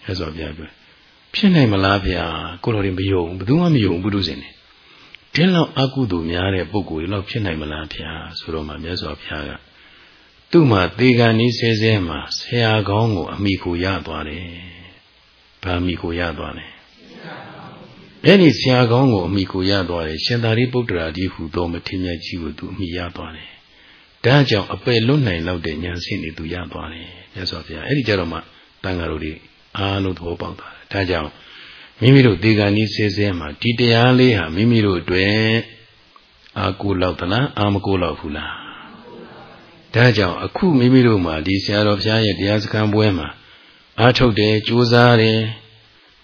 မြတ်စွာဘုရားပြောဖြစ်နိုင်မလားဗျာကိုလိုရင်မယုံဘယ်သူမှမယုံဘူးလို့စင်နေဒီလောက်အကုသိုလ်များတဲ့ပုဂ္ဂိုလ်တွေလောက်ဖြစ်နိုင်မလားဗျာဆိုတော့မှမြတ်စွာဘုရားကသူ့မှာသေကံဤဆဲဆဲမှာဆရာကောင်းကို အမိကိုရသွားတယ်။ဘာမိကိုရသွားလဲ။အဲ့ဒီဆရာကောင်းကိုအမိကိုရသွားတယ်ရှင်သာရိပုတ္တရာကြီးဟူသောမထေရမြတ်ကြီးကိုသူအမိရသွားတယ်။ဒါကြောင့်အပယ်လွတ်နိုင်လောက်တဲ့ဉာဏ်စဉ်တွေသူရသွားတယ်မြတ်စွာဘုရား။အဲ့ဒီကြတော့မှတန်ဃာတော်တွေ အားလုံးသဘောပေါက်သွားတယ်။ဒါကြောင့်မိမိတို့ဒီကံဤစေစဲမှာဒီတရားလေးဟာမိမိတို့အတွက်အာကိုလောက်သလားအာမကိုလောက်ဘူးလားဒါကြောင့်အခုမိမိတို့မှာဒီဆရာတော်ဘုရားရဲ့တရားစခန်းပွဲမှာအားထုတ်တယ်ကြိုးစားတယ်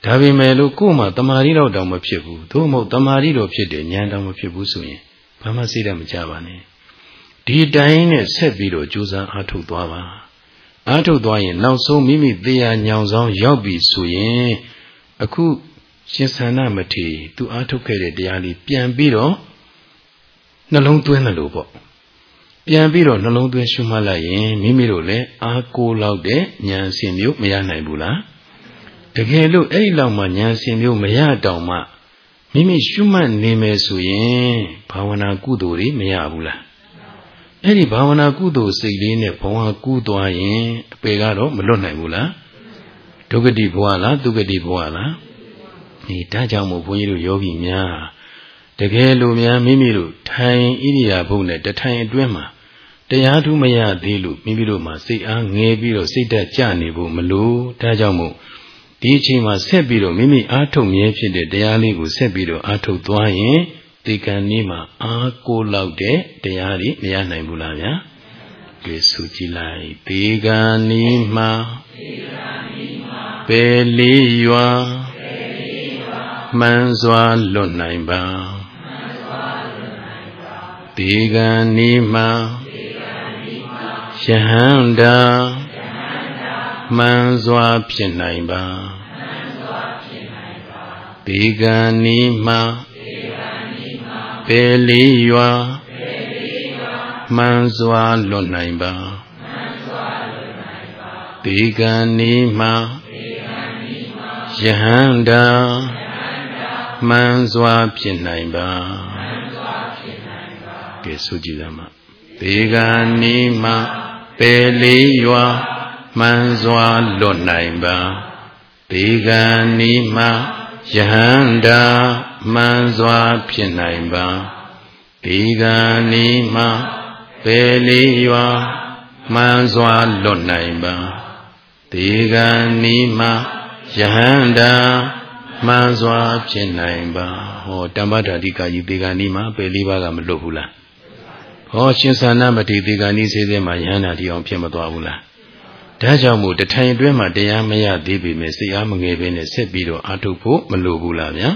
ဒါပေမဲ့လို့ကို့မှာတမာရီတော့တောင်မဖြစ်ဘူးသို့မဟုတ်တမာရီတော့ဖြစ်တယ်ဉာဏ်တောင်မဖြစ်ဘူးဆိုရင်ဘာမှစိတ်ဓာတ်မကြပါနဲ့ဒီတိုင်းနဲ့ဆက်ပြီးတော့ကြိုးစားအားထုတ်သွားပါ အားထုတ်သွားရင်နောက်ဆုံးမိမိတရားညောင်ဆောင်ရောက်ပြီဆိုရင်အခုရှင်သန္နမထေသူအားထုတ်ခဲ့တဲ့တရားလေးပြန်ပြီးတော့နှလုံးသွင်းတယ်လို့ပေါ့ပြန်ပြီးတော့နှလုံးသွင်းရှုမှတ်လိုက်ရင်မိမိတို့လည်းအားကိုးလောက်တဲ့ဉာဏ်ရှင်မျိုးမရနိုင်ဘူးလားတကယ်လို့အဲ့ဒီလောက်မှဉာဏ်ရှင်မျိုးမရတောင်မှမိမိရှုမှတ်နေမယ်ဆိုရင်ဘာဝနာကုသိုလ်တွေမရဘူးလား အဲ့ဒီဘာဝနာကုသိုလ်စိတ်လေးနဲ့ဘဝကူးသွားရင်အပေကတော့မလွတ်နိုင်ဘူးလားဒုက္ခတိဘဝလားဒုက္ခတိဘဝလားဒီဒါကြောင့်မို့ဘုန်းကြီးတို့ယောဂီများတကယ်လို့များမိမိတို့ထိုင်ဣရိယာပုနဲ့တထိုင်အတွင်းမှာတရားထူးမရသေးလို့မိမိတို့မှာစိတ်အားငယ်ပြီးတော့စိတ်ဓာတ်ကျနေဖို့မလိုဒါကြောင့်မို့ဒီအချိန်မှာဆက်ပြီးတော့မိမိအားထုတ်မြဲဖြစ်တဲ့တရားလေးကိုဆက်ပြီးတော့အားထုတ်သွားရင် ဒီကံนี้မှာအားကိုလောက်တဲ့တရားတွေမရနိုင်ဘူးလားဗျာကဲဆိုကြည့်လိုက်ဒီကံนี้မှာပဲလေးရွာမှန်စွာလွတ်နိုင်ပါဒီကံဤမှာယဟန္တာမှန်စွာဖြစ်နိုင်ပါဒီကံဤမှာ ပေလီရွာမှန်စွာလွတ်နိုင်ပါဒီကံဤမှာယဟန္တာမှန်စွာဖြစ်နိုင်ပါကဲဆိုကြည့်ရမှာဘေကနီမှပေလေးရွာမှန်စွာလွတ်နိုင်ပါဘေကနီမှယဟန္တာ မှန်စွာဖြစ်နိုင်ပါဘေကနီမှပေလေးရွာမှန်စွာလွတ်နိုင်ပါဘေကနီမှယဟန္တာမှန်စွာဖြစ်နိုင်ပါဟောတမ္ပဓာတိကကြီးဒီကနေ့မှာပယ်လေးပါးကမလွတ်ဘူးလားဟောရှင်သာနမတိဒီကနေ့စေစေမှာယန္တာဒီအောင်ဖြစ်မသွားဘူးလားဒါကြောင့်မို့တထိုင်အတွင်းမှာတရားမရသေးပေမဲ့စိတ်အားမငယ်ပဲနဲ့ဆက်ပြီးတော့အာထုတ်ဖို့မလိုဘူးလားဗျာ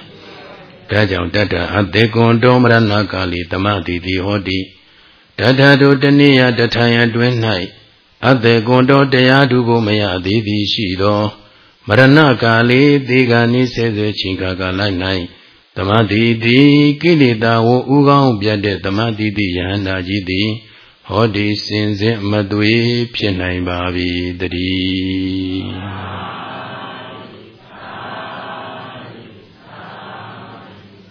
ဒါကြောင့်တတ္တအတေကွန်တောမရဏကာလီတမတိတိဟောတိတတ္ထတို့တနည်းယတထိုင်အတွင်း၌အတေကွန်တောတရားထုဖို့မရသေးသည်ရှိသောမရဏကာလေသေဂာနိစေစေချင်းကာကလိုက်၌တမတိတိကိလေသာဝဥကောင်းပြတ်တဲ့တမတိတိယဟန္တာကြီးသည်ဟောဒီစင်စစ်မသွေဖြစ်နိုင်ပါ၏တည်း